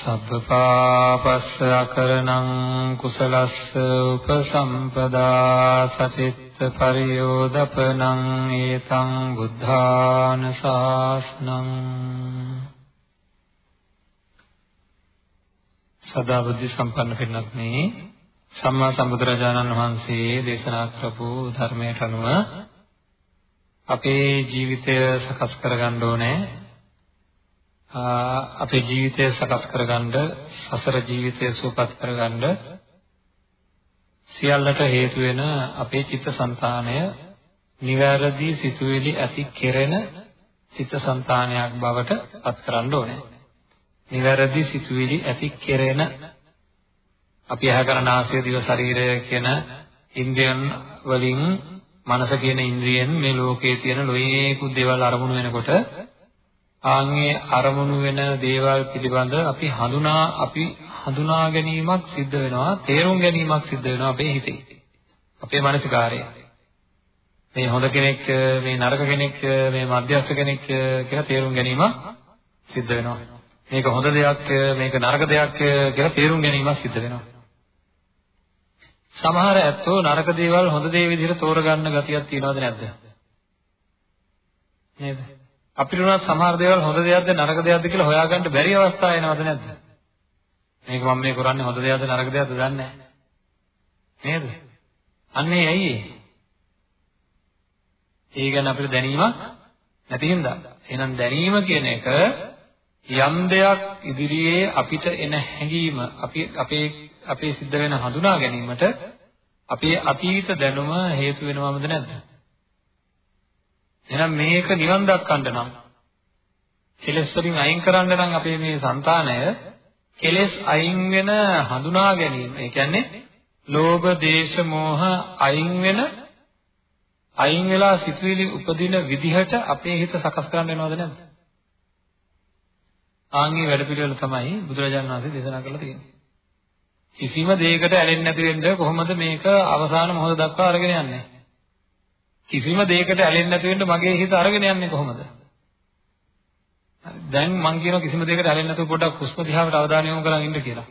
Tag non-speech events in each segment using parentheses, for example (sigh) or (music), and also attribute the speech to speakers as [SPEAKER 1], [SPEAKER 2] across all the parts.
[SPEAKER 1] සබ්බපාපස්ස අකරණං කුසලස්ස උපසම්පදා සචිත්ත පරියෝදපනං ඒතං බුද්ධාන ශාසනං සදා බුද්ධ සම්පන්න පින්වත්නි සම්මා සම්බුදුරජාණන් වහන්සේ දේශනා කරපු ධර්මයට අනුව අපේ ජීවිතය සකස් කරගන්න ඕනේ. අපේ ජීවිතය සකස් කරගන්න සසර ජීවිතය සුවපත් කරගන්න සියල්ලට හේතු වෙන අපේ චිත්තසංතානය නිවැරදි සිතුවිලි ඇති කෙරෙන චිත්තසංතානයක් බවට පත් කරන්න ඕනේ. නිවැරදි සිතුවිලි ඇති කෙරෙන අපි අහකරනාසය දිව ශරීරය කියන ඉන්ද්‍රියන් වලින් මනස කියන ඉන්ද්‍රියෙන් මේ ලෝකයේ තියෙන ලෝයේකුත් දේවල් අරමුණු වෙනකොට ආන්ගේ අරමුණු වෙන දේවල් පිළිබඳ අපි හඳුනා අපි හඳුනා ගැනීමක් සිද්ධ වෙනවා තේරුම් ගැනීමක් සිද්ධ වෙනවා අපේ හිතේ අපේ මානසිකාරයේ. මේ හොඳ කෙනෙක් මේ නරක කෙනෙක් මේ මධ්‍යස්ථ කෙනෙක් කියලා තේරුම් ගැනීම සිද්ධ වෙනවා. මේක හොඳ දෙයක් මේක නරක දෙයක් කියලා තේරුම් ගැනීමක් සිද්ධ වෙනවා. සමහර ඇත්තෝ නරක දේවල් හොඳ දේ විදිහට තෝරගන්න ගතියක් තියනවද නැද්ද? නේද? අපිට උනත් සමහර දේවල් හොඳ දෙයක්ද නරක දෙයක්ද කියලා හොයාගන්න බැරි අවස්ථා එනවද නැද්ද? මේක මම මේ කරන්නේ හොඳ දෙයක්ද නරක දෙයක්ද දන්නේ නැහැ. නේද? අන්නේ ඇයි ඒ ගැන අපිට දැනීමක් නැති හින්දා. එහෙනම් දැනීම කියන එක යම් දෙයක් ඉදිරියේ අපිට එන හැඟීම අපි අපේ අපේ සිද්ධ වෙන හඳුනා ගැනීමට අපේ අතීත දැනුම හේතු වෙනවමද නැද්ද? එහෙනම් මේක නිවන් දක්වන්න නම් කෙලෙස් වලින් අයින් කරන්න නම් අපේ මේ సంతානය කෙලෙස් අයින් වෙන හඳුනා ගැනීම. ඒ කියන්නේ ලෝභ, දේශ, මෝහ අයින් වෙන අයින් වෙලා සිතුවිලි උපදින විදිහට අපේ හිත සකස් කරන්න වෙනවද නැද්ද? ආන්ගේ වැඩ පිළිවෙල තමයි බුදුරජාණන් වහන්සේ දේශනා කරලා තියෙන්නේ. කිසිම දෙයකට ඇලෙන්නේ නැති වෙන්න කොහොමද මේක අවසාන මොහොත දක්වා අරගෙන යන්නේ? කිසිම දෙයකට ඇලෙන්නේ නැති වෙන්න මගේ හිත අරගෙන යන්නේ කොහොමද? දැන් මං කියනවා කිසිම දෙයකට ඇලෙන්නේ නැතුව පොඩ්ඩක් හුස්ම දිහාට අවධානය යොමු කරන් ඉන්න කියලා.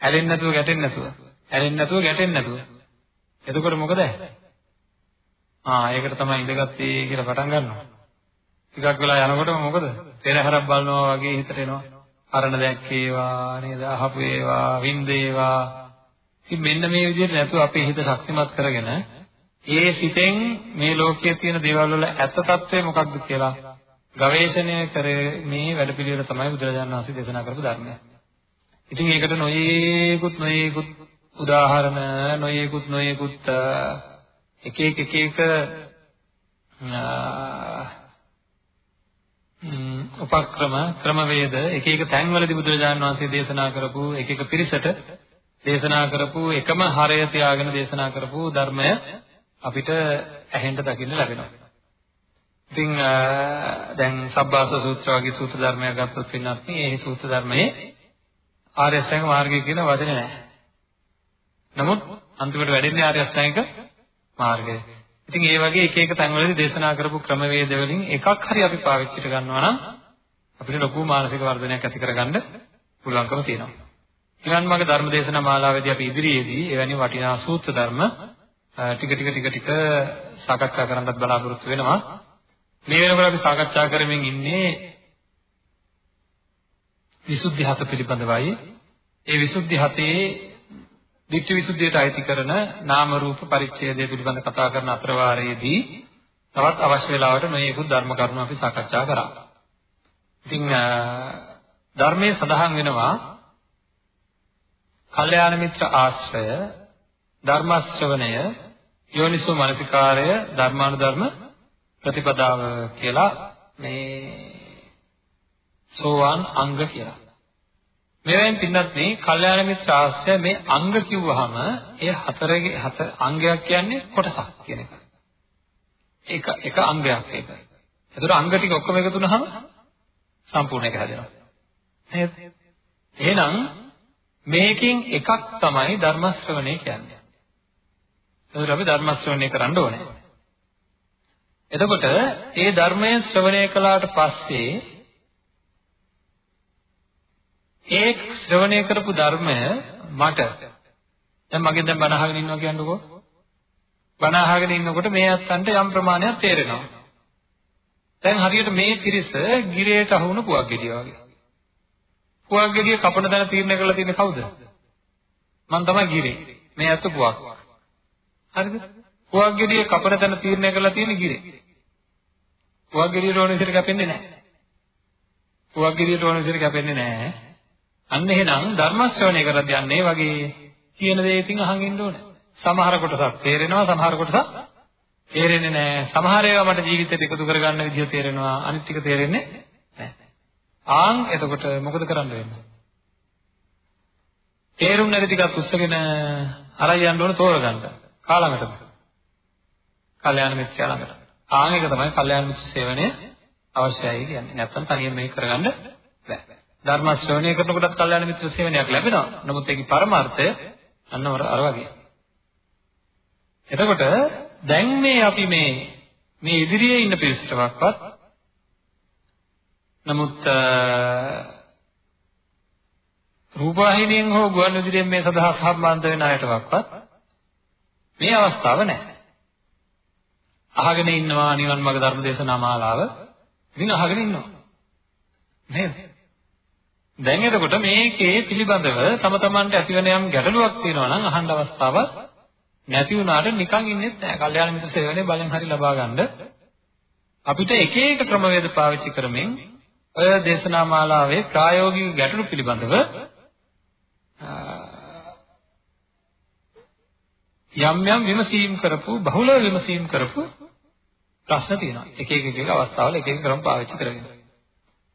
[SPEAKER 1] ඇලෙන්නේ නැතුව ගැටෙන්නේ නැතුව. ඇලෙන්නේ නැතුව ගැටෙන්නේ නැතුව. එතකොට මොකද? ආ ඒකට තමයි ඉඳගත්තේ කියලා පටන් ගන්නවා. ටිකක් වෙලා යනකොට මොකද? පෙරහැරක් බලනවා වගේ හිතට එනවා. අරණ දැක්කේවා නේද? අහපු ඒවා, වින්දේවා. ඉතින් මෙන්න මේ විදිහට නැතුව අපේ හිත ශක්තිමත් කරගෙන ඒ සිතෙන් මේ ලෝකයේ තියෙන දේවල් වල ඇත්ත తත්වය මොකක්ද කියලා ගවේෂණය කරේ මේ වැඩපිළිවෙල තමයි බුදුරජාණන් වහන්සේ දේශනා කරපු ධර්මය. ඉතින් ඒකට නොයේකුත් නොයේකුත් උදාහරණ නොයේකුත් නොයේකුත් එක එක එක එක උපක්‍රම ක්‍රමවේද එක එක තැන්වලදී බුදුරජාණන් වහන්සේ දේශනා කරපු එක එක පිරිසට දේශනා කරපු එකම හරය තියාගෙන දේශනා කරපු ධර්මය අපිට ඇහෙන්න දකින්න ලැබෙනවා. ඉතින් දැන් සබ්බාස සූත්‍ර වගේ සූත්‍ර ධර්මයක් ගත්තොත් පින්නත් මේ සූත්‍ර ධර්මයේ ආර්ය අෂ්ටාංග මාර්ගය කියන වචනේ නැහැ. නමුත් අන්තිමට වැඩෙන්නේ ආර්ය අෂ්ටාංගික මාර්ගය. ඉතින් ඒ වගේ එක එක තැන්වලදී දේශනා කරපු ක්‍රමවේද වලින් එකක් හරි අපි පාවිච්චිට ගන්නවා නම් අපිට ලොකු මානසික වර්ධනයක් ඇති කරගන්න පුළුවන්කම තියෙනවා. ඊළඟ මාගේ ධර්ම දේශනා මාලාවේදී අපි ඉදිරියේදී එවැනි වටිනා සූත්‍ර ධර්ම ටික ටික ටික ටික සාකච්ඡා කරන්නත් බලාපොරොත්තු වෙනවා. මේ වෙනකොට අපි සාකච්ඡා කරමින් ඉන්නේ විසුද්ධි හත පිළිබඳවයි. ඒ විසුද්ධි හතේ ditthi visuddhiyට අයිති කරන නාම රූප පරිච්ඡේදය පිළිබඳ කතා කරන අතර වාරයේදී තවත් අවශ්‍ය වෙලාවට මේකුත් ධර්ම කරුණු අපි සාකච්ඡා කරා. ඉතින් ධර්මයේ සඳහන් වෙනවා කල්යාණ මිත්‍ර ආශ්‍රය ධර්ම ශ්‍රවණය යෝනිසෝ මනසිකාරය ධර්මානුධර්ම ප්‍රතිපදාව කියලා මේ සෝවාන් අංග කියලා. මේවෙන් පින්නත් මේ කල්යාණ මිත්‍ර ආශ්‍රය මේ අංග කිව්වහම ඒ හතරගේ හතර අංගයක් කියන්නේ කොටසක් කියන එක. ඒක එක අංගයක් ඒක. ඒතර අංග ටික ඔක්කොම එකතු වුනහම සම්පූර්ණ එක හැදෙනවා. නේද? එහෙනම් මේකෙන් එකක් තමයි ධර්ම ශ්‍රවණය කියන්නේ. ඒතර අපි ධර්ම ශ්‍රවණය කරන්න ඕනේ. එතකොට ඒ ධර්මය ශ්‍රවණය කළාට පස්සේ ඒ ශ්‍රවණය කරපු ධර්මය මට දැන් මගෙන් දැන් බණ අහගෙන ඉන්නවා කියන්නකෝ. බණ අහගෙන ඉන්නකොට මේ අත්තන්ට යම් ප්‍රමාණයක් තේරෙනවා. දැන් හරියට මේ පිරිස ගිරේට අහු වුණු පුවක් ගෙඩිය වගේ. පුවක් ගෙඩිය කපන දන තීරණය කරලා තියෙන්නේ කවුද? මම තමයි ගිරේ. මේ අත පුවක්. හරිද පුවක් ගෙඩිය කපන දන තීරණය කරලා තියෙන්නේ ගිරේ පුවක් ගෙඩියට ඕන විදිහට කැපෙන්නේ නැහැ පුවක් ගෙඩියට ඕන විදිහට කැපෙන්නේ නැහැ අන්න එහෙනම් ධර්ම ශ්‍රවණය කරද්දී යන්නේ වගේ කියන දේ ඉතින් අහන් ඉන්න ඕනේ. සමහර කොටසක් තේරෙනවා සමහර කොටසක් තේරෙන්නේ නැහැ. සමහර ඒවා මට ජීවිතේට එකතු කරගන්න විදිය තේරෙනවා අනිත් ටික තේරෙන්නේ නැහැ. ආන් එතකොට මොකද කරන්න වෙන්නේ? තේරුම් නැති ටිකක් උස්සගෙන අරයි යන්න ඕන තෝරගන්න. කාලඟටද? කල්යාණ මිත්‍යා ළඟට. ආන් එක තමයි කල්යාණ මිත්‍ර සේවනය අවශ්‍යයි කියන්නේ. නැත්තම් තනියම මේක කරගන්න බෑ. ධර්ම ශ්‍රවණය කරනකොටත් කල්යාණ මිත්‍ර සේවනයක් ලැබෙනවා. නමුත් ඒකේ පරමාර්ථය අන්න අර වගේ. එතකොට දැන් මේ අපි මේ මේ ඉදිරියේ ඉන්න පිරිසටවත් නමුත් රූපවාහිනියෙන් හෝ ගුවන් විදුලියෙන් මේ සඳහා සම්බන්ධ වෙන අයටවත් මේ අවස්ථාව නැහැ. අහගෙන ඉන්නවා නිවන් මාර්ග ධර්ම දේශනා මාලාව. ඉතින් අහගෙන ඉන්නවා. නේද? දැන් එතකොට මේකේ පිළිබඳව තම තමන්ට ඇතිවන යම් ගැටලුවක් තියෙනවා නම් අහන්න අවස්ථාවක් නැති වුණාට නිකන් ඉන්නෙත් නෑ. කල්යාණ මිත්‍ර සේවනයේ බලෙන් හරි ලබා ගන්න අපිට එක එක ක්‍රමවේද පාවිච්චි කරමින් ඔය දේශනා මාලාවේ ප්‍රායෝගික ගැටලු පිළිබඳව යම් යම් විමසීම් කරපු බහුලව විමසීම් කරපු ප්‍රශ්න තියෙනවා. එක එක එක අවස්ථාවල එක එක ක්‍රම පාවිච්චි කරගෙන.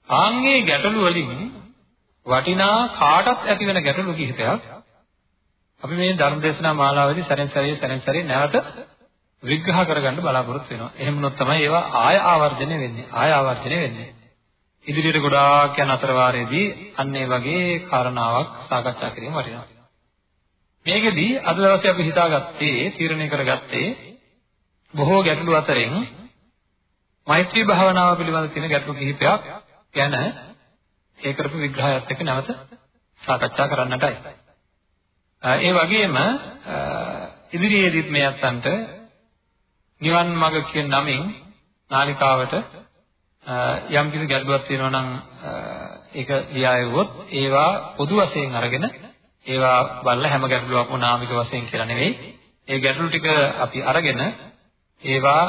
[SPEAKER 1] ආන්ගේ ගැටලු වලින් වටිනා කාටත් ඇති වෙන ගැටලු කිහිපයක් අපි මේ ධර්ම දේශනා මාලාවේදී සැරෙන් සැරේ සැරෙන් සැරේ නැවත විග්‍රහ කරගන්න බලාපොරොත්තු වෙනවා. එහෙම වුණොත් තමයි ඒවා ආය ආවර්ජනය වෙන්නේ. ආය ආවර්ජනය වෙන්නේ. ඉදිරියට ගොඩාක් යන අතර වාරයේදී අන්න ඒ වගේ කාරණාවක් සාකච්ඡා කිරීම වටිනවා. මේකෙදී අද දවසේ අපි හිතාගත්තේ තීරණය කරගත්තේ බොහෝ ගැටලු අතරින් මෛත්‍රී භාවනාව පිළිබඳ තියෙන ගැටලු කිහිපයක් ගැන ඒ කරපු විග්‍රහයත් එක්ක නැවත සාකච්ඡා කරන්නටයි. ඒ වගේම ඉදිරියේදීත් මේ අත්තන්ට නිවන් මඟ කියන නමින් නාලිකාවට යම් කිසි ගැටලුවක් තියෙනවා නම් ඒක ලියායුවොත් ඒවා පොදු වශයෙන් අරගෙන ඒවා බලලා හැම ගැටලුවක්ම නාමික වශයෙන් කියලා නෙවෙයි ඒ ගැටලු ටික අපි අරගෙන ඒවා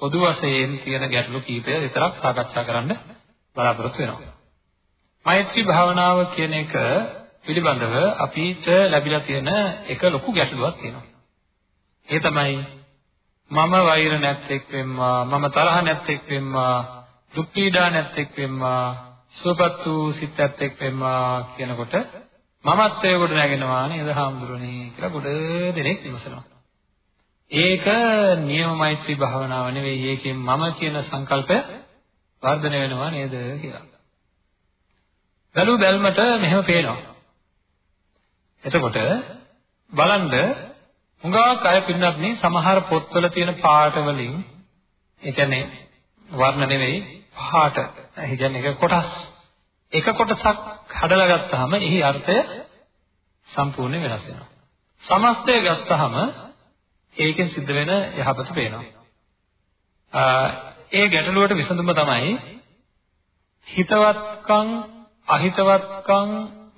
[SPEAKER 1] පොදු වශයෙන් තියෙන ගැටලු කීපය විතරක් සාකච්ඡා කරන්න බලාපොරොත්තු වෙනවා. මෛත්‍රී භාවනාව කියන එක පිළිබඳව අපිට ලැබිලා තියෙන එක ලොකු ගැටලුවක් තියෙනවා. ඒ තමයි මම වෛර නැත්තේක් වෙම්මා මම තරහ නැත්තේක් වෙම්මා දුක් පීඩා නැත්තේක් වෙම්මා සුවපත් වූ සිත් ඇත්තෙක් වෙම්මා කියනකොට මමත් ඒ කොට නැගෙනවා නේද හාමුදුරනේ කියලා ගොඩ දෙනෙක් විමසනවා. ඒක නියම මෛත්‍රී භාවනාව නෙවෙයි ඒකෙන් මම කියන සංකල්පය වර්ධනය වෙනවා නේද කියලා. බැලු බැල්මට මෙහෙම පේනවා. එතකොට බලන්න හුඟක් අය පින්නත් මේ සමහර පොත්වල තියෙන පාට වලින් ඒ කියන්නේ වර්ණ නෙවෙයි පාට ඒ කියන්නේ එක කොටස් එක කොටසක් හදලා ගත්තාම එහි අර්ථය සම්පූර්ණයෙන් වෙනස් වෙනවා. සමස්තය ගත්තාම ඒකෙන් සිද්ධ වෙන යහපත පේනවා. ඒ ගැටලුවට විසඳුම තමයි හිතවත්කම් අහිතවත්කම්,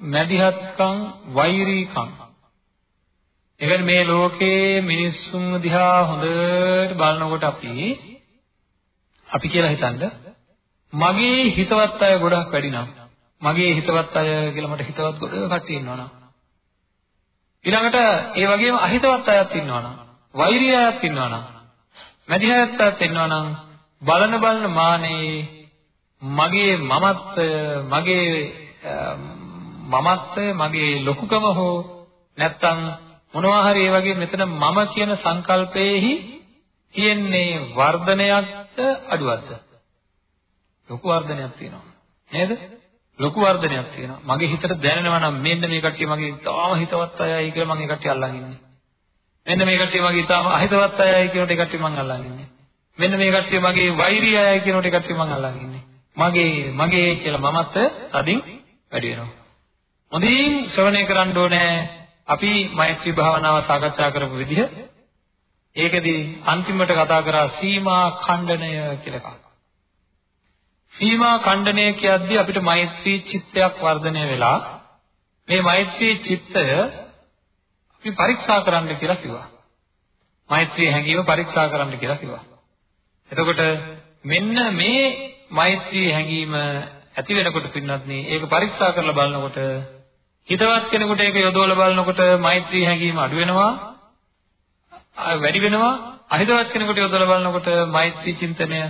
[SPEAKER 1] මැදිහත්කම්, වෛරීකම් ඒ මේ ලෝකේ මිනිස්සුන් දිහා හොඳට බලනකොට අපි අපි කියලා හිතනද මගේ හිතවත් අය ගොඩක් වැඩි නම් මගේ හිතවත් අය කියලා මට හිතවත් ගොඩ කට්ටිය ඉන්නවනම් ඊළඟට ඒ වගේම අහිතවත් අයත් ඉන්නවනම් වෛරී අයත් ඉන්නවනම් මැදිහත් අයත් ඉන්නවනම් බලන බලන මානේ මගේ මමත්වය මගේ මමත්වය මගේ ලොකුකම හෝ නැත්තම් මොනවා හරි ඒ වගේ මෙතන මම කියන සංකල්පයේහි තියෙන්නේ වර්ධනයක්ද අඩුවක්ද? ලොකු වර්ධනයක් තියෙනවා. නේද? ලොකු වර්ධනයක් තියෙනවා. මගේ හිතට දැනෙනවා නම් මෙන්න මේ කට්ටිය මගේ තාම හිතවත් අයයි කියලා මම ඒ කට්ටිය අල්ලන් ඉන්නේ මෙන්න මේ කට්ටිය මගේ තාම අහිතවත් අයයි කියනකොට ඒ කට්ටිය මම අල්ලන් ඉන්නේ මෙන්න මේ කට්ටිය මගේ වෛරී අයයි කියනකොට ඒ කට්ටිය මම අල්ලන් ඉන්නේ මගේ මගේ කියලා මමත් අදින් වැඩි වෙනවා. හොඳින් ශ්‍රවණය කරන්න ඕනේ. අපි මෛත්‍රී භාවනාව සාකච්ඡා කරපු විදිහ. ඒකෙදී අන්තිමට කතා කරා සීමා ඛණ්ඩනය කියලා එකක්. සීමා ඛණ්ඩනය කියද්දී අපිට මෛත්‍රී චිත්තයක් වර්ධනය වෙලා මේ මෛත්‍රී චිත්තය අපි පරීක්ෂා කරන්න කියලා කිව්වා. මෛත්‍රී හැඟීම පරීක්ෂා කරන්න කියලා කිව්වා. එතකොට මෙන්න මේ මෛත්‍රී හැඟීම ඇති වෙනකොට පින්නත් නේ ඒක පරීක්ෂා කරලා බලනකොට හිතවත් කෙනෙකුට ඒක යොදවලා බලනකොට මෛත්‍රී හැඟීම අඩු වෙනවා වැඩි වෙනවා අහිතවත් කෙනෙකුට යොදවලා බලනකොට මෛත්‍රී චින්තනය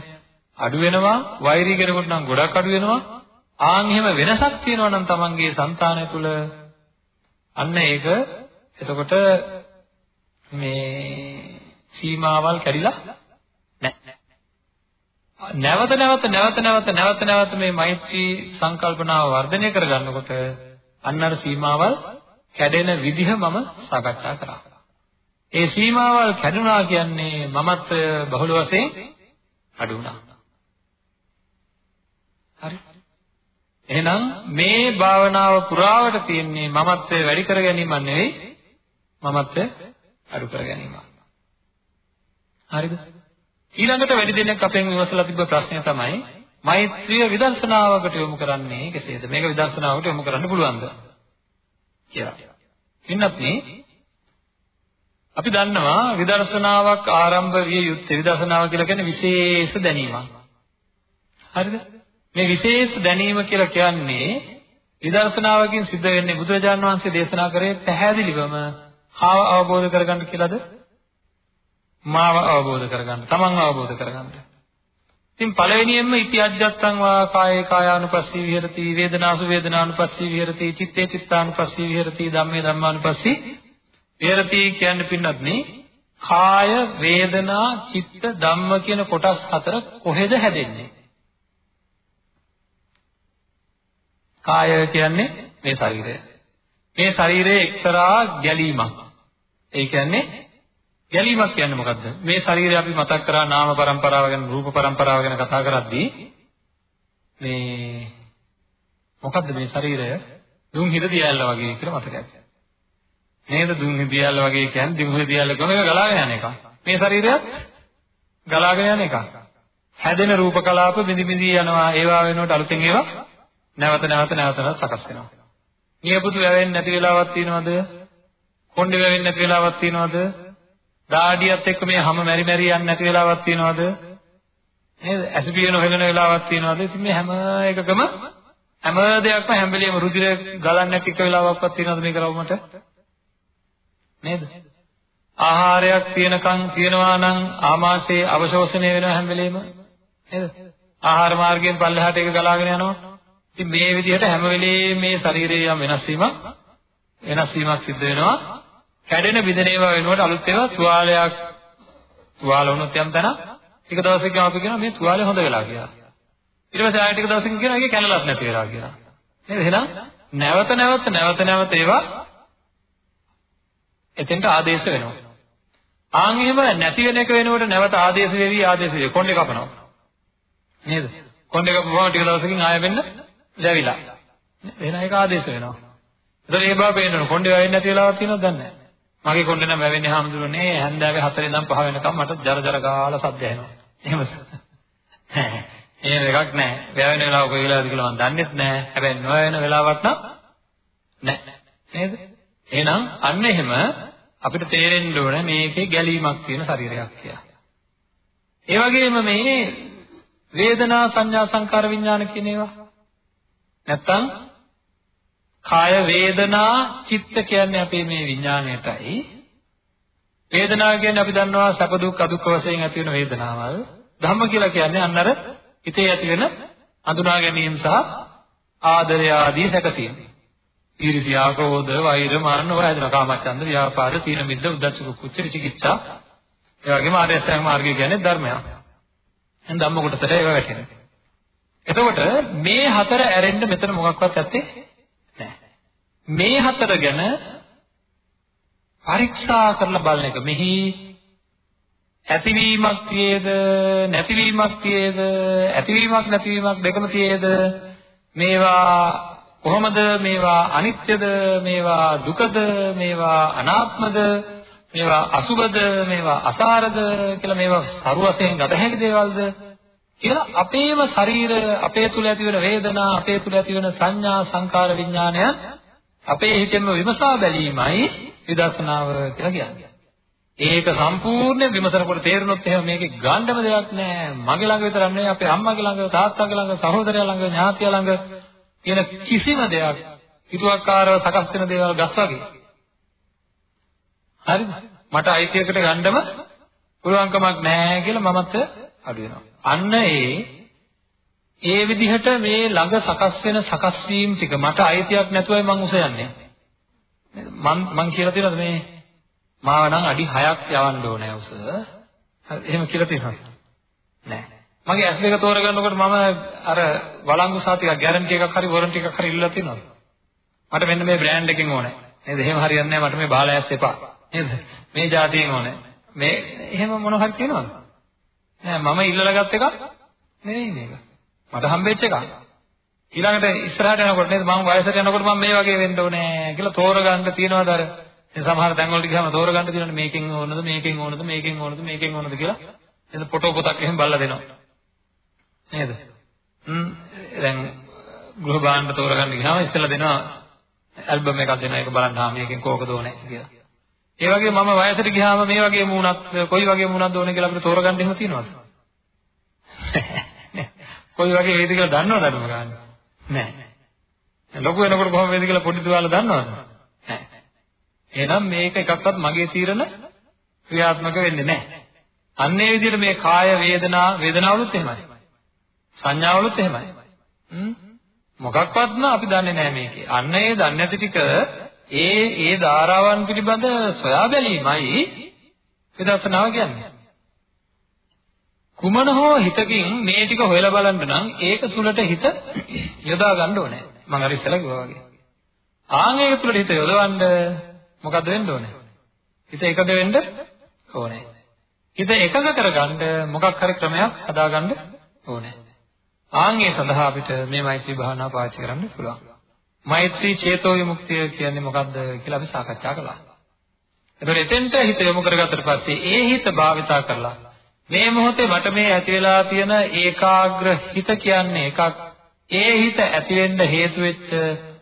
[SPEAKER 1] අඩු වෙනවා වෛරී කෙනෙකුට නම් ගොඩක් අඩු වෙනවා ආන් එහෙම වෙනසක් තියෙනවා නම් තමන්ගේ సంతානය තුල අන්න ඒක එතකොට මේ සීමාවල් කැඩිලා නැහැ නැවත නැවත නැවත නැවත නැවත නැවත මේ මෛත්‍රී සංකල්පනාව වර්ධනය කරගන්නකොට අන්න අර සීමාවල් කැඩෙන විදිහ මම සාකච්ඡා කරා. ඒ සීමාවල් කැඩුනා කියන්නේ මමත් බහුල වශයෙන් අඩු වුණා. හරි. එහෙනම් මේ භාවනාව පුරාවට තියෙන්නේ මමත්වයේ වැඩි කර ගැනීම නෙවෙයි මමත්වය අඩු කර ගැනීම. හරිද? ඊළඟට වැඩි දෙනෙක් අපෙන් විමසලා තිබ්බ ප්‍රශ්නය තමයි මෛත්‍රිය විදර්ශනාවකට යොමු කරන්නේ කෙසේද? මේක විදර්ශනාවකට යොමු කරන්න පුළුවන්ද? කියලා. ඉන්නත් මේ අපි දන්නවා විදර්ශනාවක් ආරම්භ විය යුත්තේ විදර්ශනාව කියලා කියන්නේ විශේෂ දැනීමක්. හරිද? මේ විශේෂ දැනීම කියලා කියන්නේ විදර්ශනාවකින් සිද්ධ වෙන්නේ බුදුරජාණන් වහන්සේ දේශනා කරේ පැහැදිලිවම කාව අවබෝධ කරගන්න කියලාද? මාව අවබෝධ කරගන්න, තමන් අවබෝධ කරගන්න. ඉතින් පළවෙනියෙන්ම ඉති අජ්ජත්තං වා කායේ කායානුපස්සී විහෙරති වේදනාසු වේදනානුපස්සී විහෙරති චිත්තේ චිත්තානුපස්සී විහෙරති ධම්මේ ධම්මානුපස්සී විහෙරති කියන්නේ පින්නත් නේ කාය වේදනා චිත්ත ධම්ම කියන කොටස් හතර කොහෙද හැදෙන්නේ කාය කියන්නේ මේ ශරීරය. මේ ශරීරයේ එක්තරා ගැලීමක්. ඒ කියන්නේ ගැලීමක් කියන්නේ මොකද්ද? මේ ශරීරය අපි මතක් කරා නාම પરම්පරාව ගැන, රූප પરම්පරාව ගැන කතා කරද්දී මේ මොකද්ද මේ ශරීරය? දුම් හිද දියල්ල වගේ කියලා මතකයක්. නේද? දුම් හිද දියල්ල වගේ කියන්නේ දුම් හිද දියල්ල කියන එක ගලාගෙන යන එක. මේ ශරීරයත් ගලාගෙන යන එක. හැදෙන රූප කලාප බිඳි බිඳි යනවා. ඒවා වෙනකොට අලුතෙන් ඒවා නැවත නැවත නැවත නැවත සකස් වෙනවා. නියපොතු වැවෙන්නේ නැති වෙලාවක් තියෙනවද? කොණ්ඩේ වැවෙන්නේ නැති වෙලාවක් තියෙනවද? දාඩියත් එක්ක මේ හැම මෙරි මෙරි යන්නේ නැති වෙලාවක් තියෙනවද? නේද? ඇසිපිය නොහෙලන වෙලාවක් තියෙනවද? ඉතින් මේ හැම එකකම හැම දෙයක්ම හැම වෙලෙම රුධිර ගලන්නේ නැති එක වෙලාවක්වත් තියෙනවද මේක රවුමට? නේද? ආහාරයක් තියෙනකන් තියෙනවා නම් ආමාශයේ අවශෝෂණය වෙනවා හැම වෙලෙම නේද? ආහාර මාර්ගයෙන් පල්ලෙහාට ඒක ගලාගෙන යනවා. ඉතින් මේ විදිහට හැම වෙලෙම මේ ශරීරයේ යම් වෙනස් වීමක් වෙනස් වීමක් සිද්ධ වෙනවා. කැඩෙන බිඳෙන ඒවා වෙනකොට අලුත් ඒවා තුවාලයක් තුවාල වුණොත් යම් තැන ටික දවසකින් අපි කියනවා මේ තුවාලේ හොඳ වෙලා කියලා. ඊට පස්සේ ආයෙ ටික දවසකින් කියනවා ඒකේ කැළලක් නැති වෙලා කියලා. නේද? එහෙනම් නැවත නැවත නැවත නැවත ඒවා එතෙන්ට ආදේශ වෙනවා. ආන් එහෙම නැති වෙන එක වෙනකොට නැවත ආදේශ වෙවි ආදේශ වෙවි කොණ්ඩේ කපනවා. නේද? කොණ්ඩේ කපුවම ටික දවසකින් ආයෙ වෙන්න දැවිලා. එහෙනම් ඒක ආදේශ වෙනවා. එතකොට මේ බව පේනවනේ කොණ්ඩේ වැවෙන්නේ නැති වෙලාවක් තියෙනවද දන්නේ නැහැ. මගේ කොණ්ඩේ නම් වැවෙන්නේ හැමදෙරෝනේ හැන්දෑවේ 4 ඉඳන් 5 වෙනකම් මට ජර ජර ගාලා සද්ද ඇහෙනවා. එහෙමද? (laughs) එහෙම එකක් නැහැ. වැවෙන වෙලාව කොයි වෙලාවද කියලා මම දන්නෙත් නැහැ. හැබැයි නොවැවෙන වෙලාවක් නම් නැහැ. නේද? එහෙනම් අන්න එහෙම අපිට තේරෙන්න ඕනේ මේකේ ගැලීමක් තියෙන ශරීරයක් කියලා. ඒ වගේම මේ වේදනා සංඥා සංකාර විඥාන කියන ඒවා නැත්තම් කාය වේදනා චිත්ත කියන්නේ අපේ මේ විඥාණයටයි වේදනාව කියන්නේ අපි දන්නවා සැප දුක් අදුක් වශයෙන් ඇති වෙන වේදනාවල් ධම්ම කියලා කියන්නේ අන්න අර හිතේ ඇති වෙන අඳුනා ගැනීම සහ ආදරය ආදී සැකසීම. ඊර්ෂ්‍යා, ක්‍රෝධ, වෛර, මාන්න ඔය හැදෙන කාමච්ඡන්ද, ව්‍යාපාද, තීන මිද්ද, උද්ධච්ච, කුච්ච, විචිකිච්ඡා. ඒ වගේම ආර්ය අෂ්ටාංග මාර්ගය කියන්නේ ධර්මයක්. එහෙනම් ධම්ම කොටසට ඒව වැටෙනවා. එතකොට මේ හතර ඇරෙන්න මෙතන මොකක්වත් ඇත්තේ නැහැ. මේ හතර ගැන පරීක්ෂා කරලා බලන එක. මෙහි ඇතිවීමක් තියේද නැතිවීමක් තියේද ඇතිවීමක් නැතිවීමක් දෙකම තියේද? මේවා කොහොමද? මේවා අනිත්‍යද? මේවා දුකද? මේවා අනාත්මද? මේවා අසුබද? මේවා අසාරද? කියලා මේවා සරු වශයෙන් ගත හැකි දේවල්ද? කියලා අපේම ශරීර අපේ තුල ඇති වෙන වේදනා අපේ තුල ඇති වෙන සංඥා සංකාර විඥානයන් අපේ හිතෙන්ම විමසා බැලීමයි විදර්ශනාව කියලා කියන්නේ. ඒක සම්පූර්ණයෙන් විමසනකොට තේරුනොත් එහෙම මේකේ ගණ්ඩම දෙයක් නැහැ. මගේ ළඟ විතරක් නෙවෙයි අපේ අම්මගේ ළඟ, තාත්තාගේ ළඟ, සහෝදරයා ළඟ, ඥාතියා ළඟ තියෙන කිසිම දෙයක් හිතුවක්කාරව සකස් වෙන දේවල් ගස් වගේ. හරිද? මට අයිතියකට ගණ්ඩම පුළුවන්කමක් නැහැ කියලා මමත් අඩු වෙනවා. අන්න ඒ ඒ විදිහට මේ ළඟ සකස් වෙන සකස් වීම ටික මට අයිතියක් නැතුවයි මං උස යන්නේ. මං මං කියලා තියෙනවද මේ මාව නම් අඩි 6ක් යවන්න ඕනේ උස. එහෙම කියලා තියෙනවද? නෑ. මගේ ඇස් දෙක තෝරගන්නකොට මම අර වළංගු සාතික ගැරන්ටි එකක් හරි වොරන්ටි එකක් හරි ඉල්ලලා තියෙනවද? මට මෙන්න මේ බ්‍රෑන්ඩ් එකකින් ඕනේ. නේද? එහෙම හරියන්නේ නැහැ මට මේ බාල ඇස් එපා. නේද? මේ જાතියෙන් ඕනේ. මේ එහෙම මොන හරි තියෙනවද? නෑ මම ඉල්ලලා ගත් එකක් නෙවෙයි මේක. මට හම්බෙච්ච එකක්. ඊළඟට ඉස්සරහට යනකොට නේද? මම වයසට යනකොට මම මේ වගේ වෙන්න ඕනේ කියලා තෝරගන්න තියනවාද අර? දැන් සමහර තැන් වලට ගියාම තෝරගන්න තියෙනවනේ මේකෙන් ඕනද මේකෙන් ඕනද මේකෙන් ඕනද මේකෙන් ඕනද කියලා. එතන ෆොටෝ පොතක් එහෙම බලලා දෙනවා. නේද? හ්ම්. දැන් ගෘහ භාණ්ඩ තෝරගන්න ගියාම ඉස්සෙල්ලා දෙනවා ඇල්බම් එකක් දෙනවා. ඒක බලන්න ආ මේකෙන් කෝකද ඕනේ කියලා. ඒ වගේ මම වයසට ගියාම මේ වගේ මූණක් කොයි වගේ මූණක්ද ඕනේ කියලා අපිට තෝරගන්න එහෙම තියෙනවද (laughs) කොයි වගේ වේද කියලා දන්නවද අඩුම ගන්න නෑ ලොකු වෙනකොට කොහොම වේද කියලා පොඩි දුවාලා දන්නවද නෑ එහෙනම් මේක එකක්වත් මගේ තීරණ ක්‍රියාත්මක වෙන්නේ නැහැ. අන්න ඒ විදිහට මේ කාය වේදනා වේදනාවලුත් එහෙමයි. සංඥාවලුත් එහෙමයි. හ්ම් මොකක්වත්ම අපි දන්නේ නැහැ මේකේ. අන්න ඒ දන්නේ නැති ටික ඒ ඒ ධාරාවන් පිළිබඳ සොයා බැලීමයි විදර්ශනාව කියන්නේ. කුමන හෝ හිතකින් මේ ටික හොයලා බලන්න නම් ඒක තුලට හිත යොදා ගන්න ඕනේ. මම අර ඉස්සෙල්ලා කිව්වා වගේ. ආන් ඒක තුලට හිත යොදවන්න මොකද වෙන්න ඕනේ? හිත එකඟ වෙන්න ඕනේ. හිත එකඟ කරගන්න මොකක් හරි ක්‍රමයක් හදාගන්න ඕනේ. ආන්ගේ සඳහා අපිට මේ මෛත්‍රී භාවනාව පාවිච්චි කරන්න පුළුවන්. මෛත්‍රී චේතෝ විමුක්තිය කියන්නේ මොකක්ද කියලා අපි සාකච්ඡා කළා. එතකොට එතෙන්ට හිත යොමු කරගත්තට පස්සේ ඒ හිත භාවිතා කරලා මේ මොහොතේ මට මේ ඇති වෙලා තියෙන ඒකාග්‍ර හිත කියන්නේ එකක්. ඒ හිත ඇති වෙන්න හේතු වෙච්ච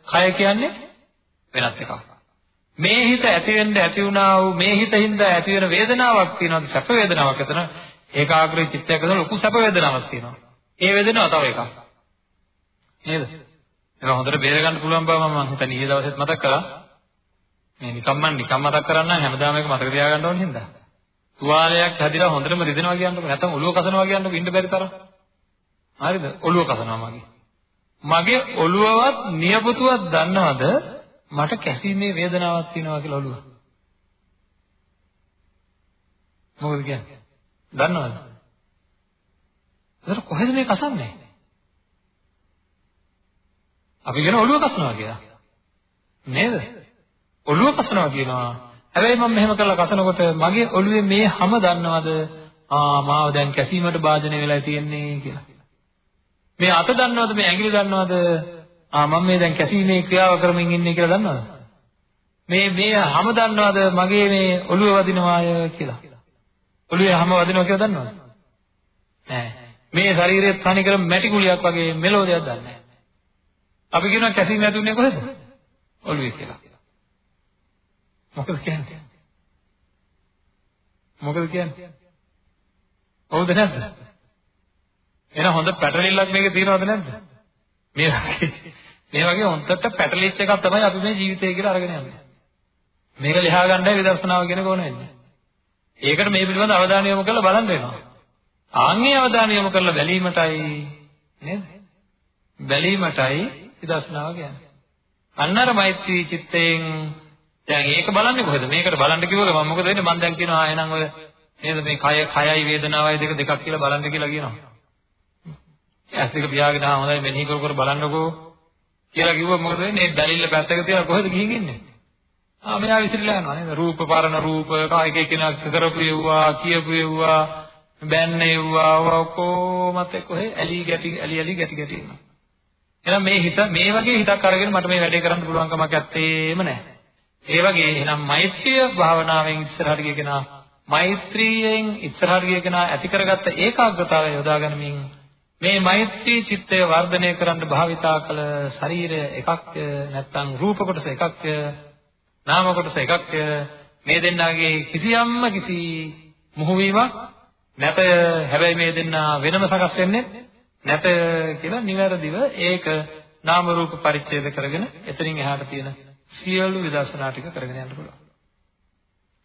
[SPEAKER 1] කය කියන්නේ වෙනත් එකක්. මේ හිත ඇති වෙන්න ඇති වුණා වූ මේ හිතින්ද ඇති වෙන වේදනාවක් තියෙනවා සැප වේදනාවක් එතන ඒකාග්‍ර චිත්තයක් එතන ලොකු සැප වේදනාවක් තියෙනවා ඒ වේදනාව තව එකක් නේද ඒක හොඳට බේර ගන්න පුළුවන් බව මම හිතන්නේ ඊයේ දවසෙත් මතක් කළා මේ නිකම්ම නිකම් මතක් කරන්න හැමදාම ඒක මතක තියාගන්න ඕනේ හින්දා තුවාලයක් හැදිලා හොඳටම රිදෙනවා කියන්නකො නැත්නම් ඔළුව කසනවා කියන්නකො ඉන්න බැරි තරම් හරිද ඔළුව කසනවා මගේ මගේ ඔළුවවත් නියපොතුවත් දන්නවද මට කැසීමේ වේදනාවක් තියෙනවා කියලා ඔළුව. මොකද කියන්නේ? දන්නවද? ඒක කොහෙද මේ කසන්නේ? අපි කියන ඔළුව කසනවා කියලා. නේද? ඔළුව කසනවා කියනවා. හැබැයි මම මෙහෙම කරලා කසනකොට මගේ ඔළුවේ මේ හැම දන්නවද? ආ මාව දැන් කැසීමට භාජනය වෙලා තියෙන්නේ කියලා. මේ අත දන්නවද මේ ඇඟිලි දන්නවද ආ මම මේ දැන් කැසීමේ ක්‍රියාව කරමින් ඉන්නේ කියලා දන්නවද? මේ මේ හැම දන්නවද මගේ මේ ඔළුව වදිනවාය කියලා? ඔළුවේ හැම වදිනවා කියලා දන්නවද? නෑ. මේ ශරීරයේ තනි කර මැටි කුලියක් වගේ මෙලෝ දෙයක් දන්නේ නෑ. අපි කියනවා කැසීම ඇතුන්නේ කොහෙද? ඔළුවේ කියලා. මොකද කියන්නේ? මොකද කියන්නේ? හවුද නැද්ද? එහෙනම් හොඳ පැටලිල්ලක් මේකේ තියෙනවද නැද්ද? මේ වගේ මේ වගේ හොඳට පැටලිච්ච එකක් තමයි අපි මේ ජීවිතය කියලා අරගෙන යන්නේ. මේක ලියා ගන්නයි විදර්ශනාව කියන කෝණ වෙන්නේ. ඒකට මේ පිළිබඳ අවධානය යොමු කරලා බලන්න වෙනවා. ආන්ගේ අවධානය යොමු කරලා බැලීමටයි නේද? බැලීමටයි විදර්ශනාව කියන්නේ. අන්න අර මෛත්‍රී චිත්තයෙන් දැන් ඒක බලන්නේ කොහෙද? මේකට බලන්න කිව්වද මම මොකද වෙන්නේ? මම දැන් කියනවා එහෙනම් ඔය නේද මේ කය කයයි වේදනාවයි දෙක දෙකක් කියලා බලන්න කියලා කියනවා. ඇස් දෙක පියාගෙන ආ හොඳයි මෙනෙහි කර කර බලන්නකෝ කියලා කිව්වොත් මොකද වෙන්නේ? මේ බැලිල්ල පැත්තක තියලා කොහෙද ගිහින් ඉන්නේ? ආ මෙයා විසිරලා යනවා නේද? රූප පරණ රූප කායික කෙනෙක් කරපු යුවා කියපු යුවා බැන්න යුවා කොමත් කොහේ ඇලි ගැටි ඇලි ඇලි ගැටි ගැටි ඉන්නවා. එහෙනම් මේ හිත මේ වගේ හිතක් අරගෙන මට මේ වැඩේ කරන්න පුළුවන් කමක් නැත්තේම නැහැ. ඒ වගේ එහෙනම් මෛත්‍රිය භාවනාවෙන් ඉස්සරහට ගිය කෙනා මෛත්‍රියෙන් ඉස්සරහට ගිය කෙනා ඇති කරගත්ත ඒකාග්‍රතාවය යොදා ගනිමින් මේ මෛත්‍රී චිත්තය වර්ධනය කරන්න භාවිතා කළ ශරීරය එකක්ය නැත්නම් රූප කොටස එකක්ය නාම කොටස එකක්ය මේ දෙන්නාගේ කිසියම්ම කිසි මුහුවීමක් නැත හැබැයි මේ දෙන්නා වෙනම සකස් වෙන්නේ නැත කියලා නිවැරදිව ඒක නාම රූප පරිච්ඡේද කරගෙන එතනින් එහාට තියෙන සියලු විදර්ශනා ටික කරගෙන යන්න පුළුවන්.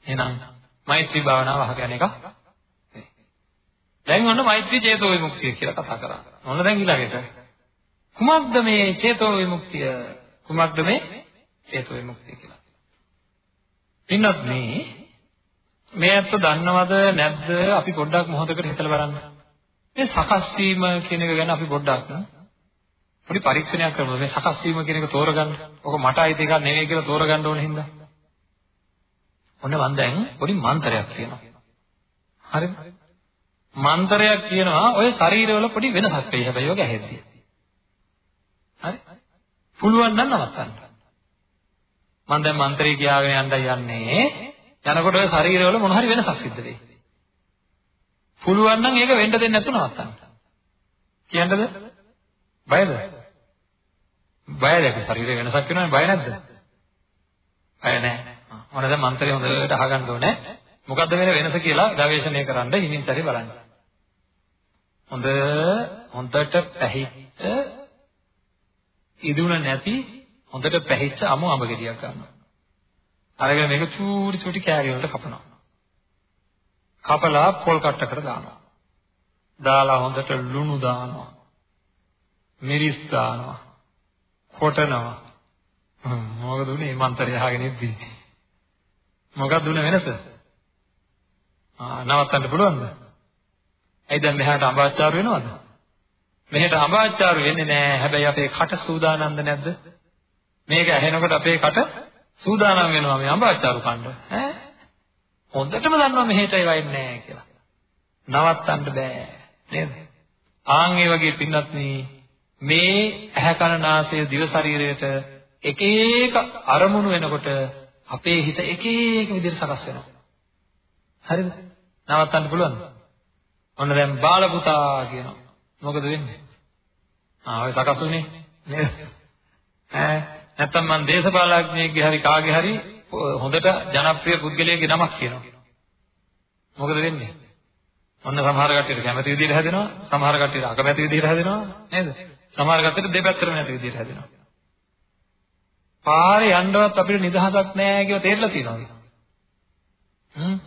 [SPEAKER 1] එහෙනම් මෛත්‍රී භාවනාව අහගෙන එක දැන් ඔන්න මෛත්‍රී චේතෝ විමුක්තිය කියලා කතා කරා. ඔන්න දැන් ඊළඟට කුමක්ද මේ චේතෝ විමුක්තිය? කුමක්ද මේ චේතෝ විමුක්තිය කියලා? පින්නත් මේ මේ අත්ව දන්නවද නැද්ද අපි පොඩ්ඩක් මොහොතකට හිතලා බලන්න. මේ සකස් වීම කියන එක ගැන අපි පොඩ්ඩක් පොඩි පරීක්ෂණයක් කරමු. මේ සකස් වීම කියන එක තෝරගන්න. ඔක මට අයිති එකක් නෙවෙයි කියලා තෝරගන්න ඕන හින්දා. ඔන්න මම දැන් පොඩි මන්ත්‍රයක් කියනවා. හරිද? මන්ත්‍රයක් කියනවා ඔය ශරීරවල පොඩි වෙනසක් වෙයි හැබැයි ඔය ගැහෙද්දි. හරි? පුළුවන් නම් නවත්තන්න. මම දැන් මන්ත්‍රය කියාගෙන යන්න යන්නේ යනකොට ඔය ශරීරවල මොන හරි වෙනසක් සිද්ධ වෙයි. පුළුවන් නම් ඒක වෙන්න දෙන්නේ නැතුව නවත්තන්න. කියන්නද? බයද? බයද? ශරීරේ වෙනසක් වෙනවනේ බය නැද්ද? බය නැහැ. මොනද මන්ත්‍රය හොඳට අහගන්න ඕනේ. මොකද්ද වෙන වෙනස කියලා ගවේෂණය කරන්න හිමින් සැරේ බලන්න. හොඳ හොඳට පැහිච්ච ඉදුණ නැති හොඳට පැහිච්ච අමු අඹ ගෙඩියක් ගන්නවා. අරගෙන මේක චූටි චූටි කෑලි වලට කපනවා. කපලා පොල් කට්ටකට දානවා. දාලා හොඳට ලුණු දානවා. මිරිස් දානවා. කොටනවා. මොකද උනේ මන්තරය අහගෙන ඉද්දි. මොකක්ද උනේ වෙනස? ආ නවත්තන්න පුළුවන්ද? ඇයි දැන් මෙහාට අඹාචාරු වෙනවද? මෙහෙට අඹාචාරු වෙන්නේ නැහැ. හැබැයි අපේ කට සූදානම්ද නැද්ද? මේක ඇහෙනකොට අපේ කට සූදානම් වෙනවා මේ අඹාචාරු කන්න. ඈ හොඳටම දන්නවා මෙහෙට ඒවා එන්නේ නැහැ කියලා. නවත්තන්න බෑ නේද? ආන් ඒ වගේ පින්නත් මේ ඇහැ කන නාසය දිව ශරීරයට එක එක අරමුණු වෙනකොට අපේ හිත එක එක විදිහට සකස් වෙනවා. හරිද? නවත්තන්න පුළුවන්ද? ඔන්න දැන් බාල පුතා කියනවා. මොකද වෙන්නේ? ආ ඔය සකස් උනේ නේද? ඈ නැත්තම් මං දේශපාලඥයෙක්ගේ හරි කාගේ හරි හොඳට ජනප්‍රිය පුද්ගලයෙක්ගේ නමක් කියනවා. මොකද වෙන්නේ? ඔන්න සමහර කට්ටියට කැමති විදිහට හැදෙනවා, සමහර කට්ටියට අකමැති විදිහට හැදෙනවා නේද? සමහර කට්ටියට දෙපැත්තටම නැති විදිහට හැදෙනවා. පාරේ යන්නවත් අපිට නිදහසක් නැහැ කියලා තේරලා තියෙනවා. හ්ම්.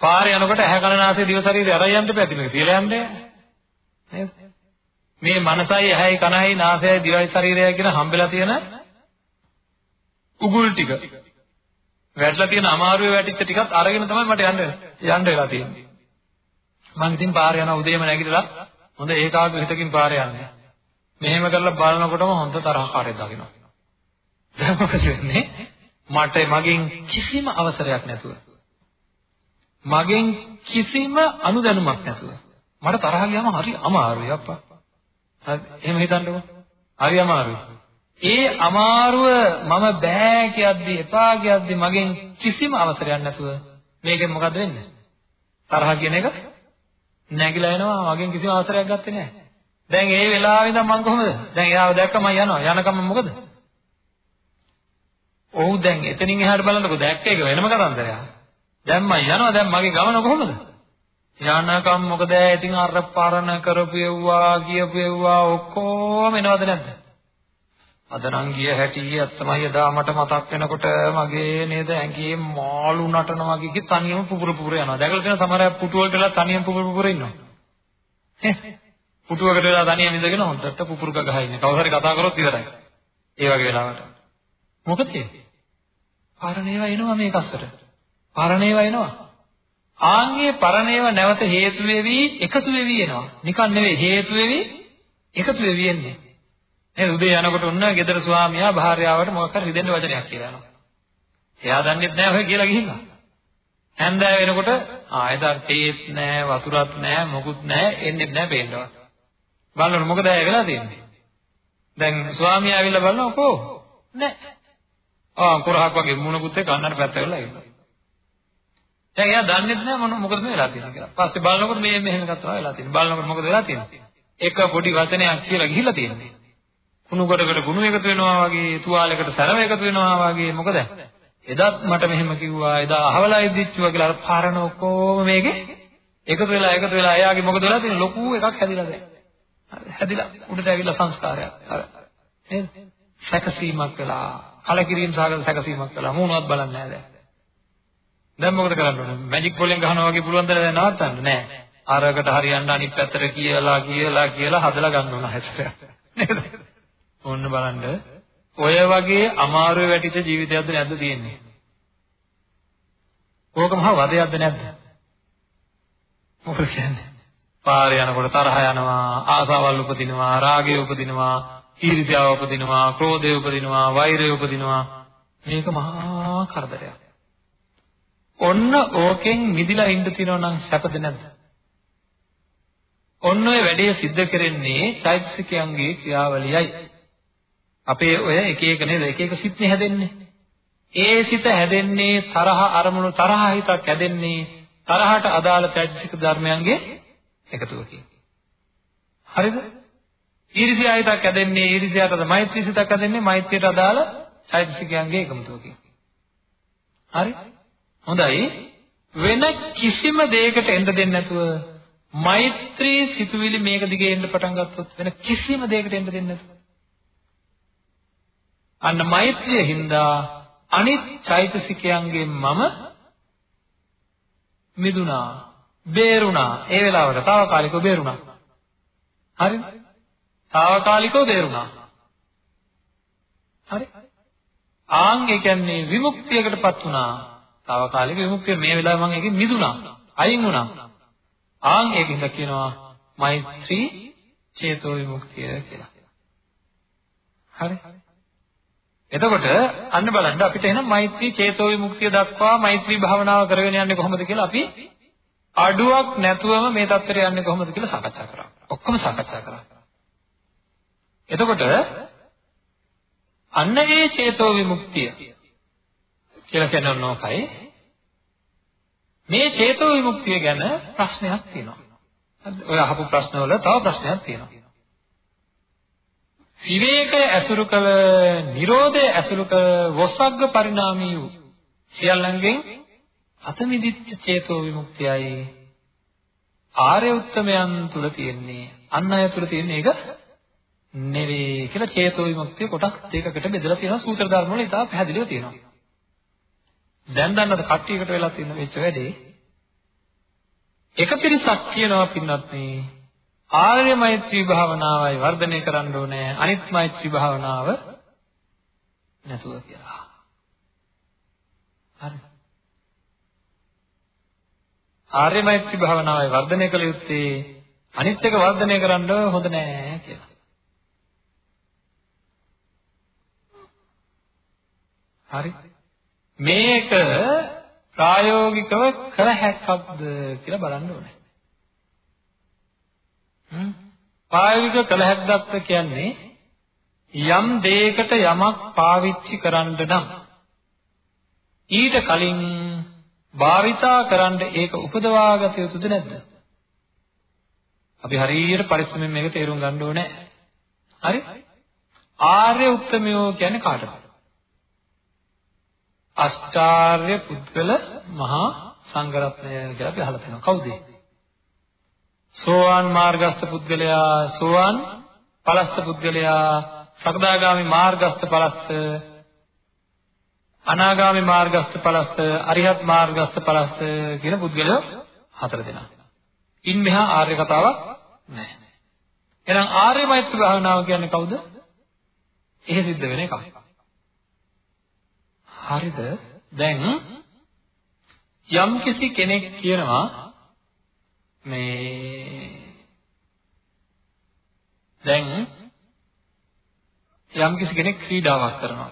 [SPEAKER 1] පාරේ යනකොට ඇහැ කන නාසය දිව ශරීරය අරයි යන්න බෑ මේක තියලා යන්නේ නේද? මේ මනසයි ඇහැයි කනයි නාසයයි දිවයි ශරීරයයි කියන හම්බෙලා තියෙන උගුල් ටික වැටලා තියෙන අමාරුවේ වැටිච්ච ටිකත් අරගෙන තමයි මට යන්න යන්න වෙලා තියෙන්නේ. මම ඉතින් පාරේ යන උදේම නැගිටලා හොඳ ඒකාග්‍ර හිතකින් පාරේ යන්නේ. මෙහෙම කරලා බලනකොටම හොඳ තරහකාරයෙක් දකිනවා. දැන් මොකද වෙන්නේ? මට මගෙන් කිසිම අවසරයක් නැතුව මගෙන් කිසිම අනුදැනුමක් නැතුව මට තරහ ගියාම හරි අමාරුයි අප්පා. හරි එහෙම හිතන්නකෝ. හරි අමාරුයි. ඒ අමාරුව මම බෑ කියද්දි එපා කියද්දි මගෙන් කිසිම අවසරයක් නැතුව මේකෙන් මොකද වෙන්නේ? තරහ කියන එක නැగిලා එනවා මගෙන් කිසිම අවසරයක් ගත්තේ නැහැ. දැන් ඒ වෙලාවේ ඉඳන් මම කොහොමද? දැන් එයාව දැක්කම යනවා. යනකම් මොකද? ඔව් දැන් එතනින් එහාට බලන්නකෝ දැක්ක එක වෙනම කතන්දරයක්. දැන් මම යනවා දැන් මගේ ගමන කොහොමද? යනකම් මොකද ඉතින් අර පරණ කරපු එව්වා කියපු එව්වා ඔක්කොම එනවද නැද්ද? අද නම් ගිය හැටි ඇත්තමයි එදා මට මතක් වෙනකොට මගේ නේද ඇඟේ මාළු නටනවා වගේ තනියම පුපුර පුපුර යනවා. දැකලා තියෙන සමහර අය පුටු වලට වෙලා තනියම පුපුර පුපුර ඉන්නවා. පුටුවකට වෙලා තනියම ඉඳගෙන හොඳට පුපුරු ගහ ඉන්නේ. කවුරු හරි කතා කරොත් ඉවරයි. ඒ වගේ වෙලාවට. මොකද ඒ? පරණ ඒවා එනවා මේ කස්සට. පරණ ඒවා එනවා. ආන්ගේ පරණ ඒවා නැවත හේතු වෙවි එකතු වෙවි එනවා. නිකන් නෙවෙයි හේතු වෙවි එකතු වෙවි එන්නේ. නේද? උදේ යනකොට ඔන්න ගෙදර ස්වාමියා භාර්යාවට මොකක් හරි හිතෙන්න වචනයක් කියලා යනවා. එයා දන්නෙත් නෑ ඔය කියලා ගිහිල්ලා. හැන්දෑව වෙනකොට ආයෙත් තේත් නෑ වතුරත් නෑ මොකුත් නෑ එන්නෙත් නෑ පේන්නවා. බලනකොට මොකද ඇය වෙලා තියෙන්නේ? දැන් ස්වාමියා ඇවිල්ලා බලනවා කො නෑ. ආ කුරහක් වගේ මුණකුත් එක්ක අන්නර පැත්ත වෙලා ඉන්නවා. දැන් එයා දන්නෙත් නෑ මොන මොකද මේ වෙලා තියෙන්නේ කියලා. පස්සේ බලනකොට මේ මෙහෙම එකක් තමයි වෙලා තියෙන්නේ. බලනකොට මොකද වෙලා තියෙන්නේ? එක පොඩි වචනයක් කියලා ගිහිල්ලා තියෙන්නේ. කුණු කොටකට කුණු එකතු වෙනවා වගේ, තුවාලයකට සැරව එකතු වෙනවා වගේ මොකද? එදත් මට මෙහෙම කිව්වා, එදා අහවලා ඉදිච්චුවා කියලා අර පාරණ ඔක්කොම මේකේ එකතු වෙලා එකතු වෙලා එයාගේ මොකද වෙලා තියෙන්නේ? ලොකු එකක් හැදිලා දැන්. හැදිලා උඩට ඇවිල්ලා සංස්කාරයක්. අර නේද? සැකසීමක් වෙලා, කලකිරීම සාගත සැකසීමක් වෙලා මූණවත් බලන්නේ නැහැ දැන්. දැන් මොකද කරන්න ඕනේ? මැජික් බෝලෙන් ගහනවා වගේ පුළුවන් දලා දැන් නවත්තන්න නෑ. අරකට හරියන්න අනිත් පැත්තට කියලා කියලා කියලා හදලා ගන්න ඕන හැටට. නේද? ඕන්න බලන්න ඔය වගේ අමාරුවේ වැටිච්ච ජීවිතයක්ද නැද්ද තියෙන්නේ? ඕක මහා වදයක්ද නැද්ද? මොකද කියන්නේ? පාරේ යනකොට තරහ යනවා, ආසාවල් උපදිනවා, රාගය උපදිනවා, ඊර්ෂ්‍යාව උපදිනවා, ක්‍රෝධය උපදිනවා, වෛරය උපදිනවා. මේක මහා කරදරයක්. ඔන්න ඕකෙන් මිදිලා ඉන්න තියෙනවා නම් සැපද නැද්ද? ඔන්න ඔය වැඩේ සිද්ධ කරන්නේ චෛතසිකයන්ගේ ක්‍රියාවලියයි. අපේ ඔය එක එක නේද එක එක සිත්නේ හැදෙන්නේ. ඒ සිත හැදෙන්නේ තරහ අරමුණු තරහ හිතක් හැදෙන්නේ තරහට අදාළ චෛතසික ධර්මයන්ගේ එකතුවකින්. හරිද? ඊර්ෂ්‍යා හිතක් හැදෙන්නේ ඊර්ෂ්‍යාවට මෛත්‍රී සිතක් හැදෙන්නේ මෛත්‍රියට අදාළ චෛතසිකයන්ගේ එකමුතුවකින්. හරි? හොඳයි වෙන කිසිම දෙයකට එන්න දෙන්නේ නැතුව මෛත්‍රී සිතුවිලි මේක දිගේ එන්න පටන් ගත්තොත් වෙන කිසිම දෙයකට එන්න දෙන්නේ නැතුව අන්න මෛත්‍රිය හින්දා අනිත් චෛතසිකයන්ගේ මම මිදුණා බේරුණා. ඒ වෙලාවට తాවකාලිකව බේරුණා. හරිද తాවකාලිකව බේරුණා. හරි. ආන් ඒ කියන්නේ විමුක්තියකටපත් වුණා. తాවකාලික විමුක්තිය මේ වෙලාවේ මම ඒකෙන් මිදුණා. අයින් වුණා. ආන් ඒකින්ද කියනවා මෛත්‍රී චේතෝ විමුක්තිය කියලා. හරි. එතකොට අන්න බලන්න අපිට එහෙනම් මෛත්‍රී චේතෝ විමුක්තිය දක්වා මෛත්‍රී භාවනාව කරගෙන යන්නේ කොහොමද කියලා අපි අඩුවක් නැතුවම මේ தත්තර යන්නේ කොහොමද කියලා සාකච්ඡා කරා. ඔක්කොම සාකච්ඡා කරා. එතකොට අන්න ඒ චේතෝ විමුක්තිය කියලා කියන ඕනෝකයි. මේ චේතෝ විමුක්තිය ගැන ප්‍රශ්නයක් තියෙනවා. ඔය අහපු ප්‍රශ්නවල තව ප්‍රශ්නයක් තියෙනවා. විවේකය ඇසුරු කළ, Nirodha ඇසුරු කළ වසග්ග පරිණාමී වූ සියල්ලංගෙන් අතමිදිච්ච චේතෝ විමුක්තියයි ආර්ය උත්තමයන් තුල තියෙන්නේ. අන් අය තුල තියෙන එක නෙවෙයි කියලා චේතෝ විමුක්තිය කොටස් දෙකකට බෙදලා තියෙනවා සූත්‍ර ධර්ම වල ඉතාල පැහැදිලිව තියෙනවා. දැන් දන්නද කට්ටියකට වෙලා තියෙන වෙච්ච වැඩේ එක පිරිසක් කියනවා පින්නත් මේ ආර්ය මෛත්‍රී භාවනාවයි වර්ධනය කරන්න ඕනේ අනිත් මෛත්‍රී භාවනාව නැතුව කියලා. හරි. ආර්ය මෛත්‍රී භාවනාවයි වර්ධනය කළ යුත්තේ අනිත් එක වර්ධනය කරන්න හොඳ නෑ කියලා. හරි. මේක ප්‍රායෝගිකව කළ හැක්කක්ද කියලා බලන්න ඕනේ. හ්ම් ප්‍රායෝගික කළ හැක්කක්ද කියන්නේ යම් දෙයකට යමක් පාවිච්චි කරන්න නම් ඊට කලින් භාවිතා කරන්න ඒක උපදවාගත යුතුද නැද්ද? අපි හරියට පරිස්සමෙන් මේක තේරුම් ගන්න ඕනේ. හරි? ආර්ය උත්තමයෝ කියන්නේ කාටද? අෂ්ටාර්ය පුද්ගල මහා සංඝරත්නය කියලා අපි අහලා තියෙනවා. කවුද? සෝවාන් මාර්ගස්ත පුද්ගලයා සෝවාන් පලස්ත පුද්ගලයා සකදාගාමි මාර්ගස්ත පලස්ත අනාගාමි මාර්ගස්ත පලස්ත අරිහත් මාර්ගස්ත පලස්ත කියන පුද්ගලයෝ හතර දෙනා. ඉන් මෙහා ආර්ය කතාවක් නැහැ. එහෙනම් ආර්ය මෛත්‍රී භාවනාව කියන්නේ කවුද? එහෙ සිද්ධ වෙන එකක්. හරිද? දැන් යම් කිසි කෙනෙක් කියනවා මේ දැන් යම් කිසි කෙනෙක් ක්‍රීඩාවක් කරනවා.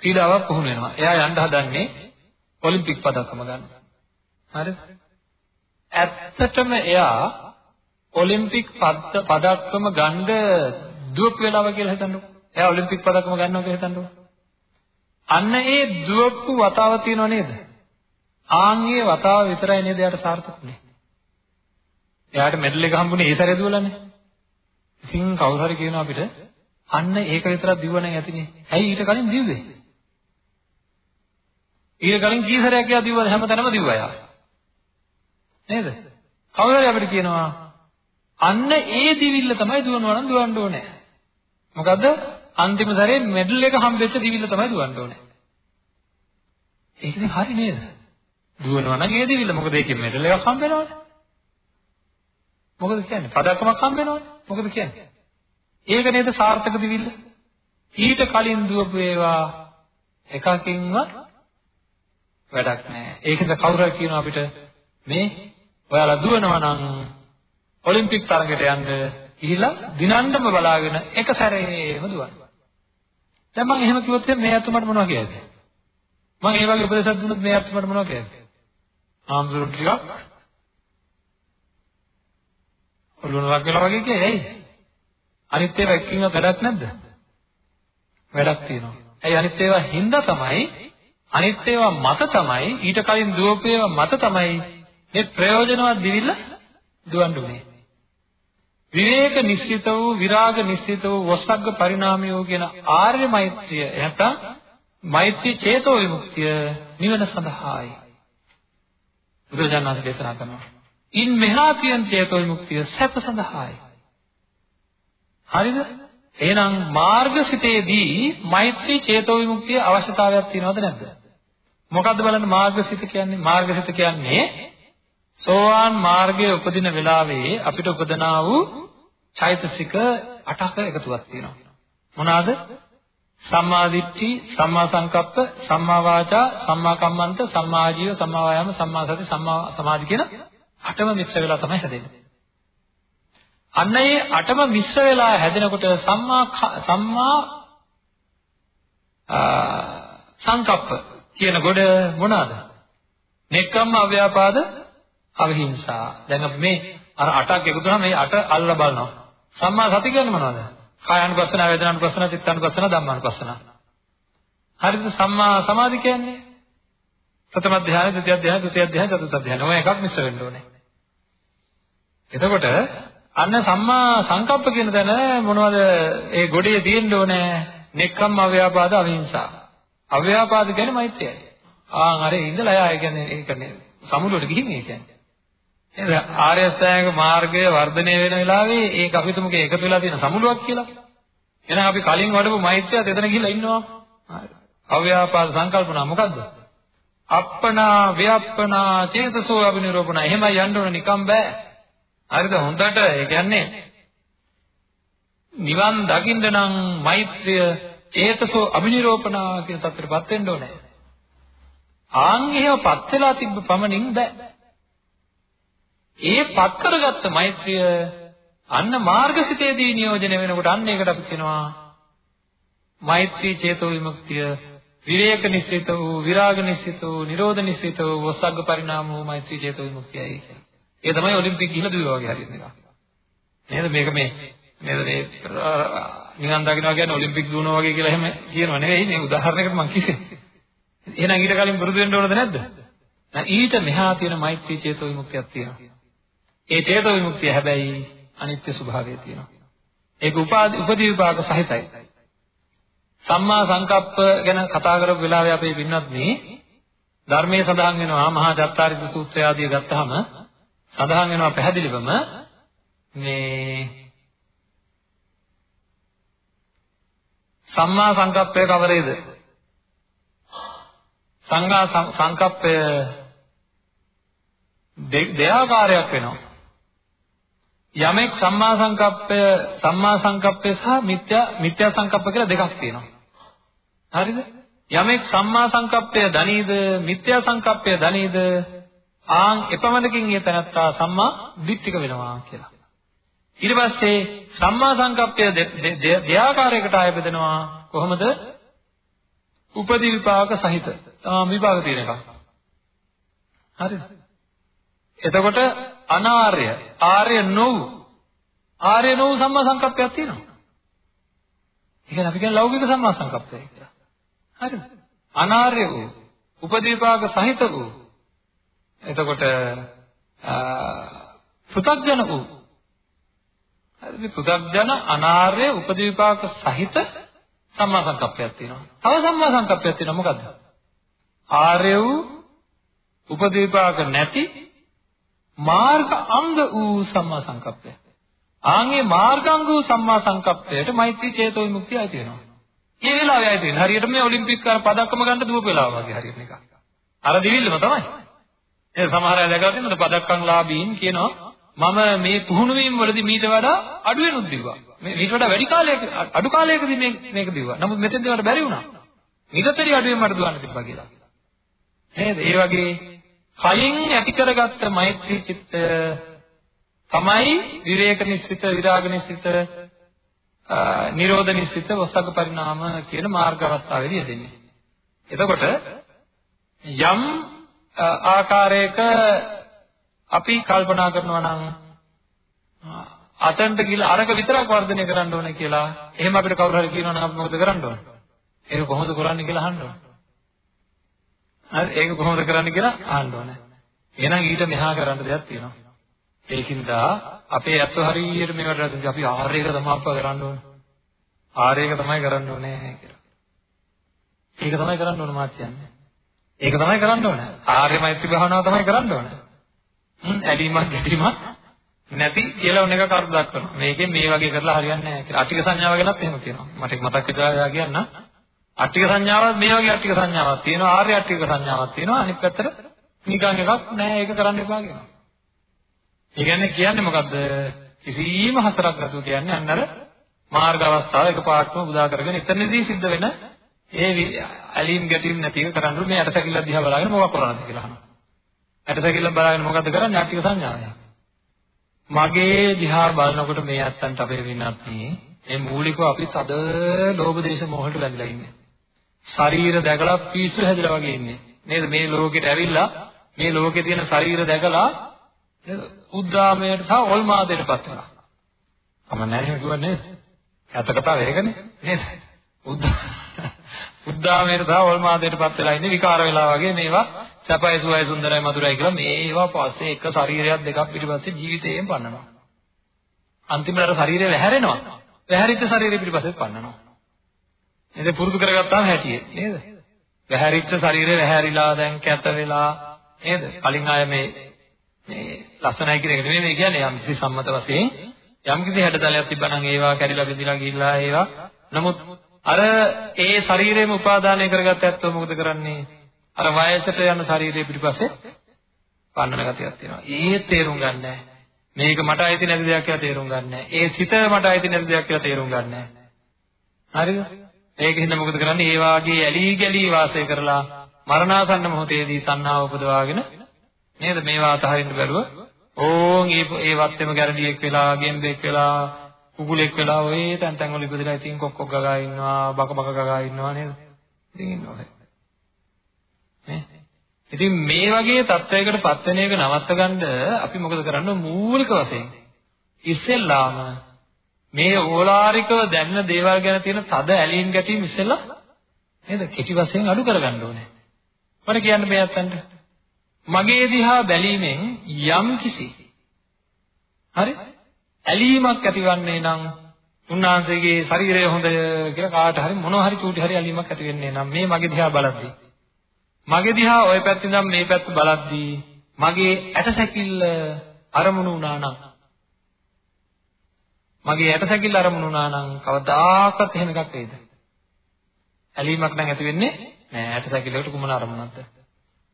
[SPEAKER 1] ක්‍රීඩාවක් පුහුණු වෙනවා. එයා යන්න හදන්නේ ඔලිම්පික් පදකම ගන්න. හරිද? ඇත්තටම එයා ඔලිම්පික් පදක්කම ගන්න දුවපු වෙලාව කියලා හිතන්නකෝ. එයා ඔලිම්පික් පදක්කම ගන්නවා කියලා හිතන්නකෝ. අන්න ඒ දුවපු වතාව තියෙනව නේද? ආන්ගේ වතාව විතරයි නේද එයාට සාර්ථකුනේ. එයාට මෙඩල් එක හම්බුනේ ඒ සැරේ දුවලානේ. ඉතින් කවුරු හරි කියනවා අපිට අන්න ඒක විතරක් දිව්ව නම් ඇතිනේ. ඇයි ඊට කලින් දිව්වේ? ඊට කලින් කී සැරයක් එයා දිව්වද හැමතැනම දිව්වා එයා. නේද? කවුරු හරි අපිට කියනවා අන්න ඒ දිවිල්ල තමයි දුවනවා නම් දුවන්න ඕනේ. මොකද අන්තිම සැරේ මෙඩල් එක හම්බෙච්ච දිවිල්ල තමයි දුවන්න ඕනේ. ඒකනේ හරි නේද? දුවනවා නම් ඒ දිවිල්ල මොකද ඒකේ මෙඩල් එකක් හම්බ වෙනවනේ. මොකද කියන්නේ? පදක්කමක් හම්බ වෙනවනේ. මොකද කියන්නේ? ඒක නේද සාර්ථක දිවිල්ල? ඊට කලින් දුවපු ඒවා එකකින්වත් වැඩක් නැහැ. ඒකද කවුරු හරි කියනවා අපිට මේ ඔයාලා දුවනවා නම් ඔලිම්පික් තරඟයට යන්න ගිහිලා දිනන්නම බලාගෙන එක සැරේම දුවන්න. දැන් මම එහෙම කිව්වොත් මේ අතුමට මොනවද කියයිද? මම ඒ වගේ උපදේශයක් දුන්නොත් මේ අතුමට මොනවද කියයිද? ආම්සුරු ටිකක් ඔළුවන ලක් වෙලා වගේ කියයි ඇයි? අනිත් ඒවා එක්කින්වත් වැඩක් නැද්ද? වැඩක් තියෙනවා. ඇයි අනිත් ඒවා හින්දා තමයි අනිත් ඒවා මත තමයි ඊට කලින් දුවපු ඒවා මත තමයි මේ ප්‍රයෝජනවත් දිවිල්ල දුවන්න උනේ. විවේක නිශ්චිත වූ විරාග නිශ්චිත වූ වස්සග්ග පරිණාමය කියන ආර්ය මෛත්‍රිය නැත්නම් මෛත්‍රී චේතෝ විමුක්තිය නිවන සඳහායි බුදුරජාණන් වහන්සේ දේශනා කරනවා. ඉන් මෙහා තියෙන චේතෝ විමුක්තිය සැප සඳහායි. හරිද? එහෙනම් මාර්ගසිතේදී මෛත්‍රී චේතෝ විමුක්තිය අවශ්‍යතාවයක් තියෙනවද නැද්ද? මොකද්ද බලන්න මාර්ගසිත කියන්නේ? මාර්ගසිත කියන්නේ සෝවාන් මාර්ගයේ උපදින වෙලාවේ අපිට උපදනා වූ චෛතසික 8ක එකතුවක් තියෙනවා. මොනවාද? සම්මා දිට්ඨි, සම්මා සංකප්ප, සම්මා වාචා, සම්මා කම්මන්ත, සම්මා ආජීව, සම්මා වායාම, සම්මා සති, සම්මා සමාධි කියන අටම මිශ්‍ර වෙලා තමයි හැදෙන්නේ. අන්න ඒ අටම මිශ්‍ර වෙලා හැදෙනකොට සම්මා සම්මා සංකප්ප කියන ගොඩ මොනවාද? නෙක්ඛම්ම අව්‍යාපාද අවිහිංසා. දැන් අපි මේ අර අටක් එකතු කරාම මේ අට අල්ලලා බලනවා. සම්මා සති කියන්නේ මොනවද? කායानुපස්සන, වේදනානුපස්සන, චිත්තානුපස්සන, ධම්මානුපස්සන. හරිද? සම්මා සමාධි කියන්නේ ප්‍රථම ධ්‍යාන, ද්විතිය ධ්‍යාන, තෘතිය ධ්‍යාන, චතුර්ථ ධ්‍යාන. ඔය එකක් මිශ්‍ර වෙන්න ඕනේ. එතකොට අන්න සම්මා සංකප්ප කියන තැන මොනවද ඒ ගොඩේ තියෙන්න ඕනේ? නෙක්ඛම් අව්‍යාපාද අවිහිංසා. අව්‍යාපාද කියන්නේ මෛත්‍රියයි. ආන් අර ඉඳලා ආය කියන්නේ ඒක නේ. සමුලුවට ගිහින් ඒ කියන්නේ. නේද? ආර්ය අෂ්ටාංග මාර්ගය වර්ධනය වෙන වෙලාවේ ඒක අපි තුමුක එකතු වෙලා තියෙන සමුලුවක් කියලා. එහෙනම් අපි කලින් වඩපු මෛත්‍රියත් එතන ගිහිල්ලා ඉන්නවා. අව්‍යාපාද සංකල්පනා මොකද්ද? අප්පනා ව්‍යප්පනා චේතසෝ අබිනිරෝපණ. එහෙමයි යන්න ඕන නිකම් බෑ. හරිද? හොඳට ඒ කියන්නේ නිවන් දකින්න නම් මෛත්‍රිය චේතසෝ අබිනිරෝපණ කියන තත්ත්වයටපත් වෙන්න ඕනේ. ආන් එහෙමපත් වෙලා තිබ්බ පමණින් බෑ. ඒ පත් කරගත්ත මෛත්‍රිය අන්න මාර්ගසිතේදී නියෝජනය වෙනකොට අන්න ඒකට අපි කියනවා මෛත්‍රී චේතෝ විමුක්තිය විවේක නිස්සිත වූ විරාග නිස්සිත වූ නිරෝධ නිස්සිත වූ වසග්ග පරිණාම වූ මෛත්‍රී චේතෝ විමුක්තියයි කියන්නේ. ඒ තමයි ඔලිම්පික් ගිහිල්ලා දුවේ වගේ හරියට එක. නේද මේක මේ නේද මේ නිකන් දකින්නවා කියන්නේ ඔලිම්පික් දුවනවා වගේ කියලා එහෙම කියනව නෙවෙයි මේ උදාහරණයකට මම කිව්වේ. එහෙනම් ඊට කලින් පුරුදු වෙන්න ඕනද නැද්ද? ඊට මෙහා තියෙන මෛත්‍රී චේතෝ විමුක්තියක් තියෙනවා. ඒ චේතෝ විමුක්තිය හැබැයි අනිත්‍ය ස්වභාවය තියෙනවා. ඒක උපාදි උපදී විපාක සහිතයි. සම්මා සංකප්ප ගැන කතා කරපු වෙලාවේ අපේ පින්වත් මේ ධර්මයේ සඳහන් වෙනවා මහා චත්තාරිස සූත්‍රය ආදිය ගත්තාම සඳහන් වෙනවා පැහැදිලිවම මේ සම්මා සංකප්පය කවරේද? සංඝා සංකප්පය දෙආකාරයක් වෙනවා. යමෙක් සම්මා සංකප්පය සම්මා සංකප්පය සහ මිත්‍යා මිත්‍යා සංකප්ප කියලා දෙකක් තියෙනවා. හරිද? යමෙක් සම්මා සංකප්පය දනීද මිත්‍යා සංකප්පය දනීද ආන් එපමණකින් ඒ තනත්තා සම්මා දිට්ඨික වෙනවා කියලා. ඊට පස්සේ සම්මා සංකප්පය දෙආකාරයකට ආය බෙදනවා කොහොමද? උපදි විපාක සහිත. තාම විපාක තියෙන එකක්. හරිද? එතකොට අනාර්ය, ආර්ය නොවු ආර්ය නොවු සම්මා සංකප්පයක් තියෙනවා. ඒ කියන්නේ අපි කියන ලෞකික සම්මා සංකප්පය කියලා. හරිද? අනාර්ය වූ, උපදීපාක සහිත වූ. එතකොට පෘථග්ජන වූ. හරිද? පෘථග්ජන අනාර්ය උපදීපාක සහිත සම්මා සංකප්පයක් තියෙනවා. තව සම්මා සංකප්පයක් තියෙනවා මොකද්ද? ආර්ය වූ උපදීපාක නැති මාර්ග අංග වූ සම්මා සංකප්පය. ආන්ගේ මාර්ගාංග වූ සම්මා සංකප්පයට මෛත්‍රී චේතෝ විමුක්තිය ඇති වෙනවා. ඒ වෙලාවේ ඇති වෙන. හරියට මේ ඔලිම්පික් කාර පදක්කම ගන්න දුවපු වෙලාව වගේ හරියට නිකන්. අර දිවිල්ලම තමයි. ඒ සමහර අය දැකලා තියෙනවද පදක්කම් ලාභීන් කියනවා මම මේ පුහුණු වීම වලදී මීට වඩා අඩු වෙනුත් දිව්වා. මේ මීට වඩා වැඩි කාලයක අඩු කාලයකදී මේ මේක දිව්වා. නමුත් මෙතෙන්දී මට බැරි වුණා. ඊටතරි අඩුවෙන් මට දුවන්න තිබ්බා කියලා. නේද? ඒ වගේ කලින් ඇති කරගත්ත මෛත්‍රී චිත්තය තමයි විවේක නිස්සිත විරාග නිස්සිත නිරෝධ නිස්සිත වසග පරිණාම කියන මාර්ග අවස්ථාවේදී යෙදෙන්නේ. එතකොට යම් ආකාරයක අපි කල්පනා කරනවා නම් අතන්ට ගිහලා අරක විතරක් වර්ධනය කරන්න ඕනේ කියලා එහෙම අපිට කවුරු හරි කියනවා නම් අපි මොකද කරන්න ඕනේ? ඒක කොහොමද කරන්නේ කියලා අහන්න ඕනේ. හරි ඒක කොහොමද කරන්න කියලා අහන්න ඕනේ. එහෙනම් ඊට මෙහා කරන්න දෙයක් තියෙනවා. ඒකින්ද අපේ අත්ව හරියට මේවට අපි ආර්යක තමයි අප කරන්න ඕනේ. ආර්යක තමයි කරන්න ඕනේ කියලා. ඒක තමයි කරන්න ඕනේ මාත් කියන්නේ. ඒක තමයි කරන්න ඕනේ. ආර්ය මෛත්‍රී භාවනාව තමයි කරන්න ඕනේ. හ්ම් ඇලීමක් ගැටීමක් නැති කියලා ඔන්න එක කරුණක් දක්වනවා. මේකෙන් මේ වගේ කරලා හරියන්නේ නැහැ කියලා. අටික සංඥාව ගැනත් එහෙම කියනවා. මට මතක් වෙලා කියන්න. අට්ටික සංඥාවක් මේ වගේ අට්ටික සංඥාවක් තියෙනවා ආර්ය අට්ටික සංඥාවක් තියෙනවා අනිත් පැත්තට නිකන් එකක් නෑ ඒක කරන්න එපා කියනවා. ඒ කියන්නේ කියන්නේ මොකද්ද? කිසිම හතරක් නැතුව කියන්නේ අන්න අර මාර්ග අවස්ථාව එකපාරටම උදා කරගෙන එතනදී සිද්ධ වෙන ඒ ඇලීම් ගැටීම් නැති එක කරන්න මේ ඇටසැකිල්ල දිහා බලාගෙන මොකක් කරනවද කියලා අහනවා. ඇටසැකිල්ල බලාගෙන මොකද්ද කරන්නේ? අට්ටික සංඥාවයි. මගේ දිහා බලනකොට මේ ඇත්තන්ට අපේ වෙන්නත් මේ මූලිකව අපි තද ලෝභ දේශ මොහොතට බැඳලා ඉන්නේ. ශරීර දැකලා පිස්සු හැදිලා වගේ ඉන්නේ. නේද? මේ ලෝකෙට ඇවිල්ලා මේ ලෝකේ තියෙන ශරීර දැකලා නේද? උද්දාමයට සහ ඔල්මාදයටපත් වෙනවා. කමන්නේ එහෙම කිව්වනේ නේද? ඇත්ත කතාව ඒකනේ නේද? උද්දා උද්දාමයට සහ ඔල්මාදයටපත් වෙලා ඉන්නේ විකාර වෙලා වගේ මේවා සැපයි සුවයි සුන්දරයි මధుරයි කියලා මේවා පස්සේ එක ශරීරයක් දෙකක් පිටිපස්සේ ජීවිතේම පන්නනවා. අන්තිමට අර ශරීරය වැහැරෙනවා. වැහැරිච්ච ශරීරය පිටිපස්සේ පන්නනවා. නේද පුරුදු කරගත්තාම හැටියේ නේද? වැහැරිච්ච ශරීරය වැහැරිලා දැන් කැත වෙලා නේද? කලින් ආය මේ මේ ලස්සනයි කියන එක නෙමෙයි මේ කියන්නේ යම් කිසි සම්මත වශයෙන් යම් කිසි හැඩතලයක් තිබ්බනම් ඒවා කැඩිලා බෙදිලා ගිහිල්ලා ඒවා නමුත් අර ඒ ශරීරයම උපාදානය කරගත්ත ඇත්තෝ මොකද කරන්නේ? අර වයසට යන ශරීරය පිටිපස්සේ පන්නන ගතියක් තියෙනවා. ඒ තේරුම් ගන්නෑ. මේක මට අයිති නැති දෙයක් කියලා තේරුම් ගන්නෑ. ඒ සිත මට අයිති නැති දෙයක් කියලා තේරුම් ගන්නෑ. හරිද? ඒකෙන්ද මොකද කරන්නේ? ඒ වාගේ ඇලී ගැලී වාසය කරලා මරණාසන්න මොහොතේදී තණ්හාව උපදවාගෙන නේද මේවා අතහරින්න බැරුව ඕන් ඒ ඒ වත්තේම ගැරඩියෙක් වෙලා, ගෙම්බෙක් වෙලා, කුකුලෙක් වෙලා ඔය තැන් තැන් වල ඉපදලා ඉතින් කොක් කොක් ගගා ඉන්නවා, බක බක ගගා ඉන්නවා නේද? ඉතින් ඉන්නවා. නේ? ඉතින් මේ වගේ තත්වයකට පත් වෙන එක නවත්ත ගන්න අපි මොකද කරන්න මූලික වශයෙන් ඉස්සෙල්ලාම මේ ඕලාරිකව දැනන දේවල් ගැන තියෙන තද ඇලීම් ගැටීම් ඉස්සෙල්ලා නේද කෙටි වශයෙන් අඩු කරගන්න ඕනේ. මම කියන්න මේ අතන්ට මගේ දිහා බැලීමෙන් යම් කිසි හරි ඇලීමක් ඇතිවන්නේ නම් උන්වහන්සේගේ ශරීරය හොඳ කියලා කාට හරි මොනවා හරි චූටි හරි ඇලීමක් ඇති වෙන්නේ නම් මේ මගේ දිහා බලද්දී මගේ දිහා ওই පැත්තෙන් ඉඳන් මේ පැත්ත බලද්දී මගේ ඇටසැකිල්ල අරමුණු වුණා නම් මගේ ඇටසැකිල්ල අරමුණු වුණා නම් කවදාකවත් එහෙම එකක් වෙයිද? ඇලීමක් නම් ඇති වෙන්නේ නෑ ඇටසැකිල්ලකට කුමන අරමුණක්ද?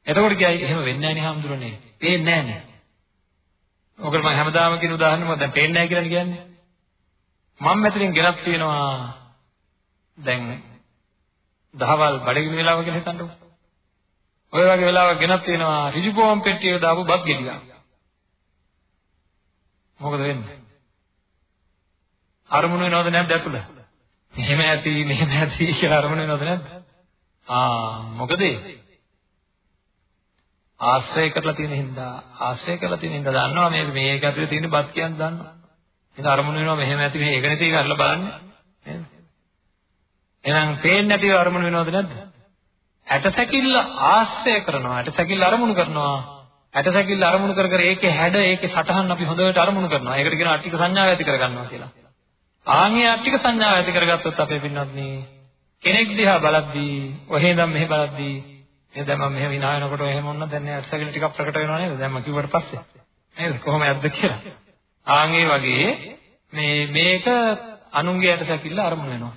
[SPEAKER 1] එතකොට කියයි එහෙම වෙන්නේ නෑනේ හාමුදුරනේ. පේන්නේ නෑනේ. ඔකට මම හැමදාම කියන උදාහරණ මොකද දැන් පේන්නේ නෑ කියලා කියන්නේ. මම මෙතනින් ගෙනත් තියෙනවා දැන් දහවල් බඩගිනි වෙලාව කියලා හිතන්නකෝ. ඔය වගේ වෙලාවක ගෙනත් තියෙනවා ඍජුපෝම් පෙට්ටියක දාපු බත් ගෙඩියක්. මොකද වෙන්නේ? අරමුණු වෙනවද නැද්ද ඇතුළ? මෙහෙම ඇති මෙහෙම ඇති කියලා අරමුණු වෙනවද නැද්ද? ආ මොකද ආශ්‍රය කරලා තියෙන හින්දා ආශ්‍රය කරලා තියෙන හින්දා දන්නවා මේ මේක ඇතුලේ තියෙන බත් කියන්නේ දන්නවා. එහෙනම් අරමුණු වෙනවා මෙහෙම ඇති මේ ඒක නෙති කරලා බලන්නේ. නේද? එහෙනම් පේන්නේ නැතිව අරමුණු වෙනවද නැද්ද? ඇටසැකිල්ල ආශ්‍රය කරනවා ඇටසැකිල්ල අරමුණු කරනවා ඇටසැකිල්ල අරමුණු කර කර ඒකේ හැඩ ඒකේ සටහන් අපි හොඳට අරමුණු කරනවා ඒකට කියනවා අට්ටික සංඥාව ඇති කරගන්නවා කියලා ආන්ගේ අට්ටික සංඥාව ඇති කරගත්තොත් අපේ පින්වත්නි කෙනෙක් දිහා බලද්දී ඔහේ ඉඳන් මෙහෙ බලද්දී මේ දැන් මම මෙහෙ විනා වෙනකොට එහෙම වුණා දැන් ඇටසැකිල්ල ටිකක් ප්‍රකට වෙනවා නේද දැන් මම කිව්වට පස්සේ නේද කොහොම යද්ද කියලා ආන්ගේ වගේ මේ මේක අනුන්ගේ ඇටසැකිල්ල අරමුණු වෙනවා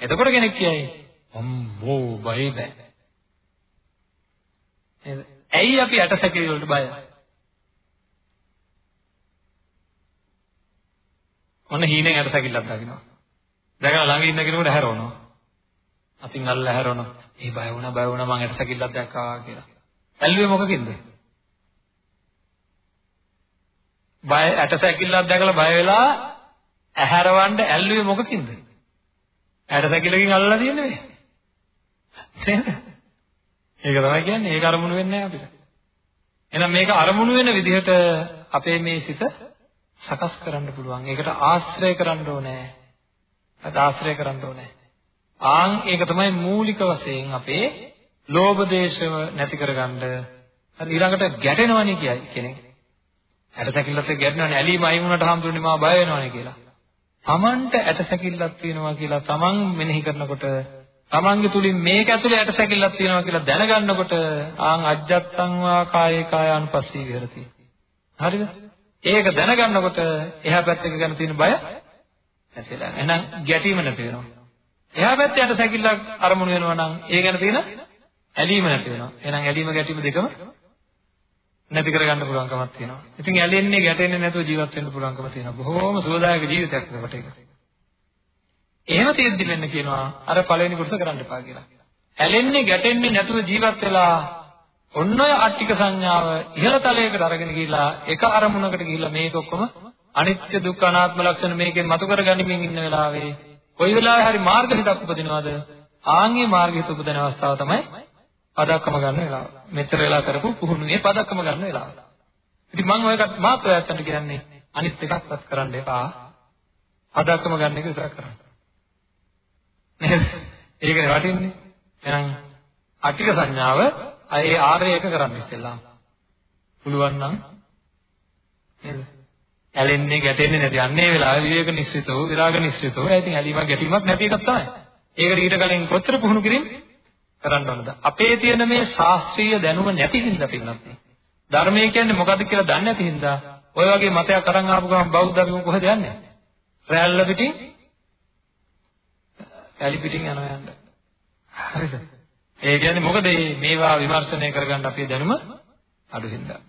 [SPEAKER 1] එතකොට කෙනෙක් කියයි අම්බෝ බය බෑ නේද? ඇයි අපි ඇටසැකිලි වලට බය? ඔන්න හීනෙන් ඇටසැකිල්ලක් දකින්නවා. දැකලා ළඟ ඉන්න කෙනෙකුට හැරවනවා. අතින් අල්ල හැරවනවා. ඒ බය වුණා බය වුණා මං ඇටසැකිල්ලක් දැක්කා කියලා. ඇල්ලුවේ මොකකින්ද? බය ඇටසැකිල්ලක් දැකලා බය වෙලා ඇහැරවන්න ඇල්ලුවේ මොකකින්ද? ඇටසැකිල්ලකින් අල්ලලා තියෙන්නේ මේ. නේද? ඒක තමයි කියන්නේ ඒක අරමුණු වෙන්නේ නැහැ අපිට. එහෙනම් මේක අරමුණු වෙන විදිහට අපේ මේ සිත සකස් කරන්න පුළුවන්. ඒකට ආශ්‍රය කරන්න ඕනේ. අද ආශ්‍රය කරන්න ඕනේ. ආන් ඒක තමයි මූලික වශයෙන් අපේ ලෝභ දේශව නැති කරගන්න. හරි ඊළඟට ගැටෙනවනේ කියයි කෙනෙක්. ඇටසැකිල්ලත් ගැටෙනවනේ ඇලීම අයින් වුණාට හම්දුනේ මා බය වෙනවනේ කියලා. Tamanට ඇටසැකිල්ලක් තියෙනවා කියලා Taman මෙනෙහි කරනකොට තමන්ගේ තුලින් මේක ඇතුලේ ඇටසැකිල්ලක් තියෙනවා කියලා දැනගන්නකොට ආන් අජ්ජත්තං වා කායේ කායානුපස්සී විහෙරති. හරිද? ඒක දැනගන්නකොට එහා පැත්තක ගැන තියෙන බය නැතිලා. එහෙනම් ගැටීම නැති වෙනවා. එහා පැත්තේ ඇටසැකිල්ලක් අරමුණු වෙනවා නම් ඒ ගැන තියෙන ඇලීම නැති වෙනවා. එහෙනම් ඇලීම ගැටීම දෙකම නැති කරගන්න පුළුවන්කමක් තියෙනවා. ඉතින් ඇලෙන්නේ ගැටෙන්නේ නැතුව ජීවත් වෙන්න පුළුවන්කම තියෙනවා. බොහෝම සුවදායක ජීවිතයක් ඒකට ඒක. එහෙම තියෙද්දි වෙන්න කියනවා අර පළවෙනි කොටස කරන්න එපා කියලා. ඇලෙන්නේ ගැටෙන්නේ නැතුව ජීවත් වෙලා ඔන්න ඔය අට්ටික සංඥාව ඉහළ තලයකට අරගෙන ගිහිලා එක අරමුණකට ගිහිලා මේක ඔක්කොම අනිත්‍ය දුක්ඛ අනාත්ම ලක්ෂණ මේකෙන් මතු කරගනිමින් ඉන්න වෙලාවේ කොයි වෙලාවෙ හරි මාර්ග හිතක් උපදිනවද ආන්ගේ මාර්ග හිත උපදින අවස්ථාව තමයි පදක්කම ගන්න වෙලාව. මෙතර වෙලා කරපු පුහුණුවේ පදක්කම ගන්න වෙලාව. ඉතින් මම ඔයකට මාත් ඔයයන්ට කියන්නේ අනිත් එකක්වත් කරන්න එපා. පදක්කම ගන්න එක විතරක් කරන්න. නේද? ඒකනේ වටින්නේ. එහෙනම් අටික සංඥාව ඒ ආර්ය එක කරන්න ඉස්සෙල්ලා. පුළුවන් නම් නේද? ඇලෙන්නේ ගැටෙන්නේ නැති අන්නේ වෙලාවේ විවේක නිස්සිතව විරාග නිස්සිතව ඒ ඉතින් ඇලීමක් ගැටීමක් නැති එකක් තමයි. ඒකට ඊට කලින් කොතර පුහුණු කිරීම කරන්න ඕනද? අපේ තියෙන මේ ශාස්ත්‍රීය දැනුම නැති හින්දා පින්නත් ධර්මය කියන්නේ මොකද්ද කියලා දන්නේ නැති හින්දා ඔය වගේ මතයක් අරන් ආපු ගමන් බෞද්ධ අපි කොහෙද යන්නේ? රැල්ල පිටින් ඇලි පිටින් යනවා යන්න. හරිද? ඒ කියන්නේ මොකද මේවා විමර්ශනය කරගන්න අපේ දැනුම අඩු හින්දා.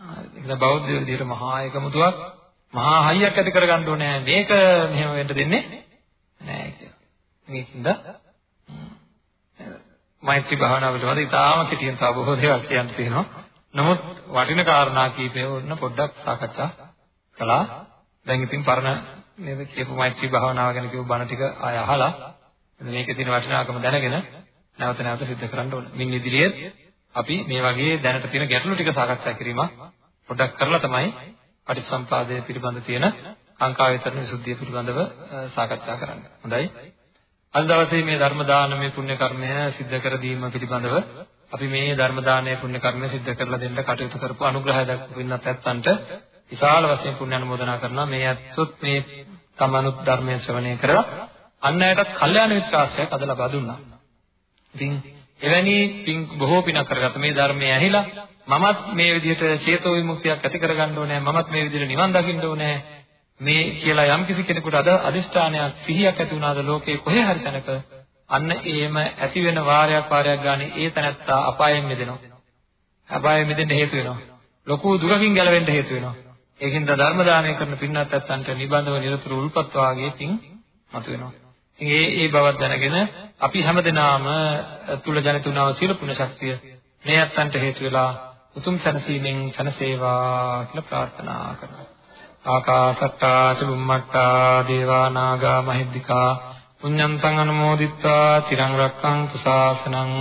[SPEAKER 1] හරිද? ඒක බෞද්ධ විදිහට මහා එකමුතුවක් මහා හයියක් ඇති කරගන්න ඕනේ. මේක මෙහෙම වෙන්න දෙන්නේ නෑ කියලා. මේකින්ද මෛත්‍රී භාවනාව පිළිබඳව ඉතාම කෙටියෙන් තව බොහෝ දේවල් කියන්න තියෙනවා. නමුත් වටින කාරණා කීපය වුණ පොඩ්ඩක් සාකච්ඡා කළා. දැන් ඉතින් පරණ නේද කියපු මෛත්‍රී භාවනාව ගැන කියපු බණ ටික ආය අහලා මේකේ තියෙන වටිනාකම දැනගෙන නැවත නැවත සිද්ධ කරන්න ඕන. මින් ඉදිරියේ අපි මේ වගේ දැනට තියෙන ගැටලු ටික සාකච්ඡා කිරීමක් පොඩ්ඩක් කරලා තමයි පටිච්චසම්පාදය පිළිබඳ තියෙන කාංකා වේතරණ විසුද්ධිය පිළිබඳව සාකච්ඡා කරන්නේ. හොඳයි. අද දවසේ මේ ධර්ම දානමය පුණ්‍ය කර්මය සිද්ධ කර දීම පිළිබඳව අපි මේ ධර්ම දානමය පුණ්‍ය කර්මය සිද්ධ කරලා දෙන්න කටයුතු කරපු අනුග්‍රහය දක්වපු ඉන්නත් ඇත්තන්ට විශාල වශයෙන් පුණ්‍ය අනුමෝදනා කරනවා. මේ ඇත්තොත් මේ තමනුත් ධර්මය ශ්‍රවණය කරලා අන් අයටත් කල්යාණ මිත්‍ර ආශ්‍රයයක් අද ලබා දුන්නා. ඉතින් එවැනි පින් බොහෝ පිනක් කරගත්ත මේ ධර්මයේ ඇහිලා මමත් මේ විදිහට චේතෝ විමුක්තියක් ඇති කරගන්න ඕනේ. මමත් මේ විදිහට නිවන් දකින්න ඕනේ. මේ කියලා යම් කිසි කෙනෙකුට අද අදිෂ්ඨානයක් සිහියක් ඇති වුණාද ලෝකේ කොහේ හරි තැනක අන්න ඒම ඇති වෙන වාරයක් වාරයක් ගානේ ඒ තැනත්තා අපායෙන් මිදෙනවා. අපායෙන් මිදෙන්න හේතු වෙනවා. ලොකු දුකකින් ගැලවෙන්න හේතු වෙනවා. ඒකින්ද ධර්ම දානය කරන පින්නත් ඇත්තන්ට නිබඳව නිරතුරු උල්පත් වාගේ පින් මතුවෙනවා. ඒ ඒ බවක් දැනගෙන අපි හැමදෙනාම තුල ජනිත වුණා වූ සියලු පුණ්‍ය ශක්තිය මේ අත්තන්ට හේතු වෙලා උතුම් සැනසීමෙන් සැනසේවා කියලා ප්‍රාර්ථනා කරනවා. ආකාසට්ටා චුම්මට්ටා දේවා නාග මහිද්దికා පුඤ්ඤන්තං අනුමෝදිත්වා චිරං රක්ඛන්තු ශාසනං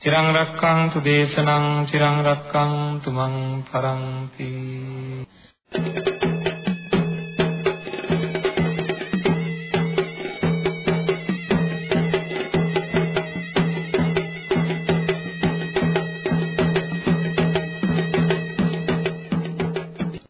[SPEAKER 1] චිරං රක්ඛන්තු දේශනං චිරං රක්ඛන්තු මං පරන්ති Thank you.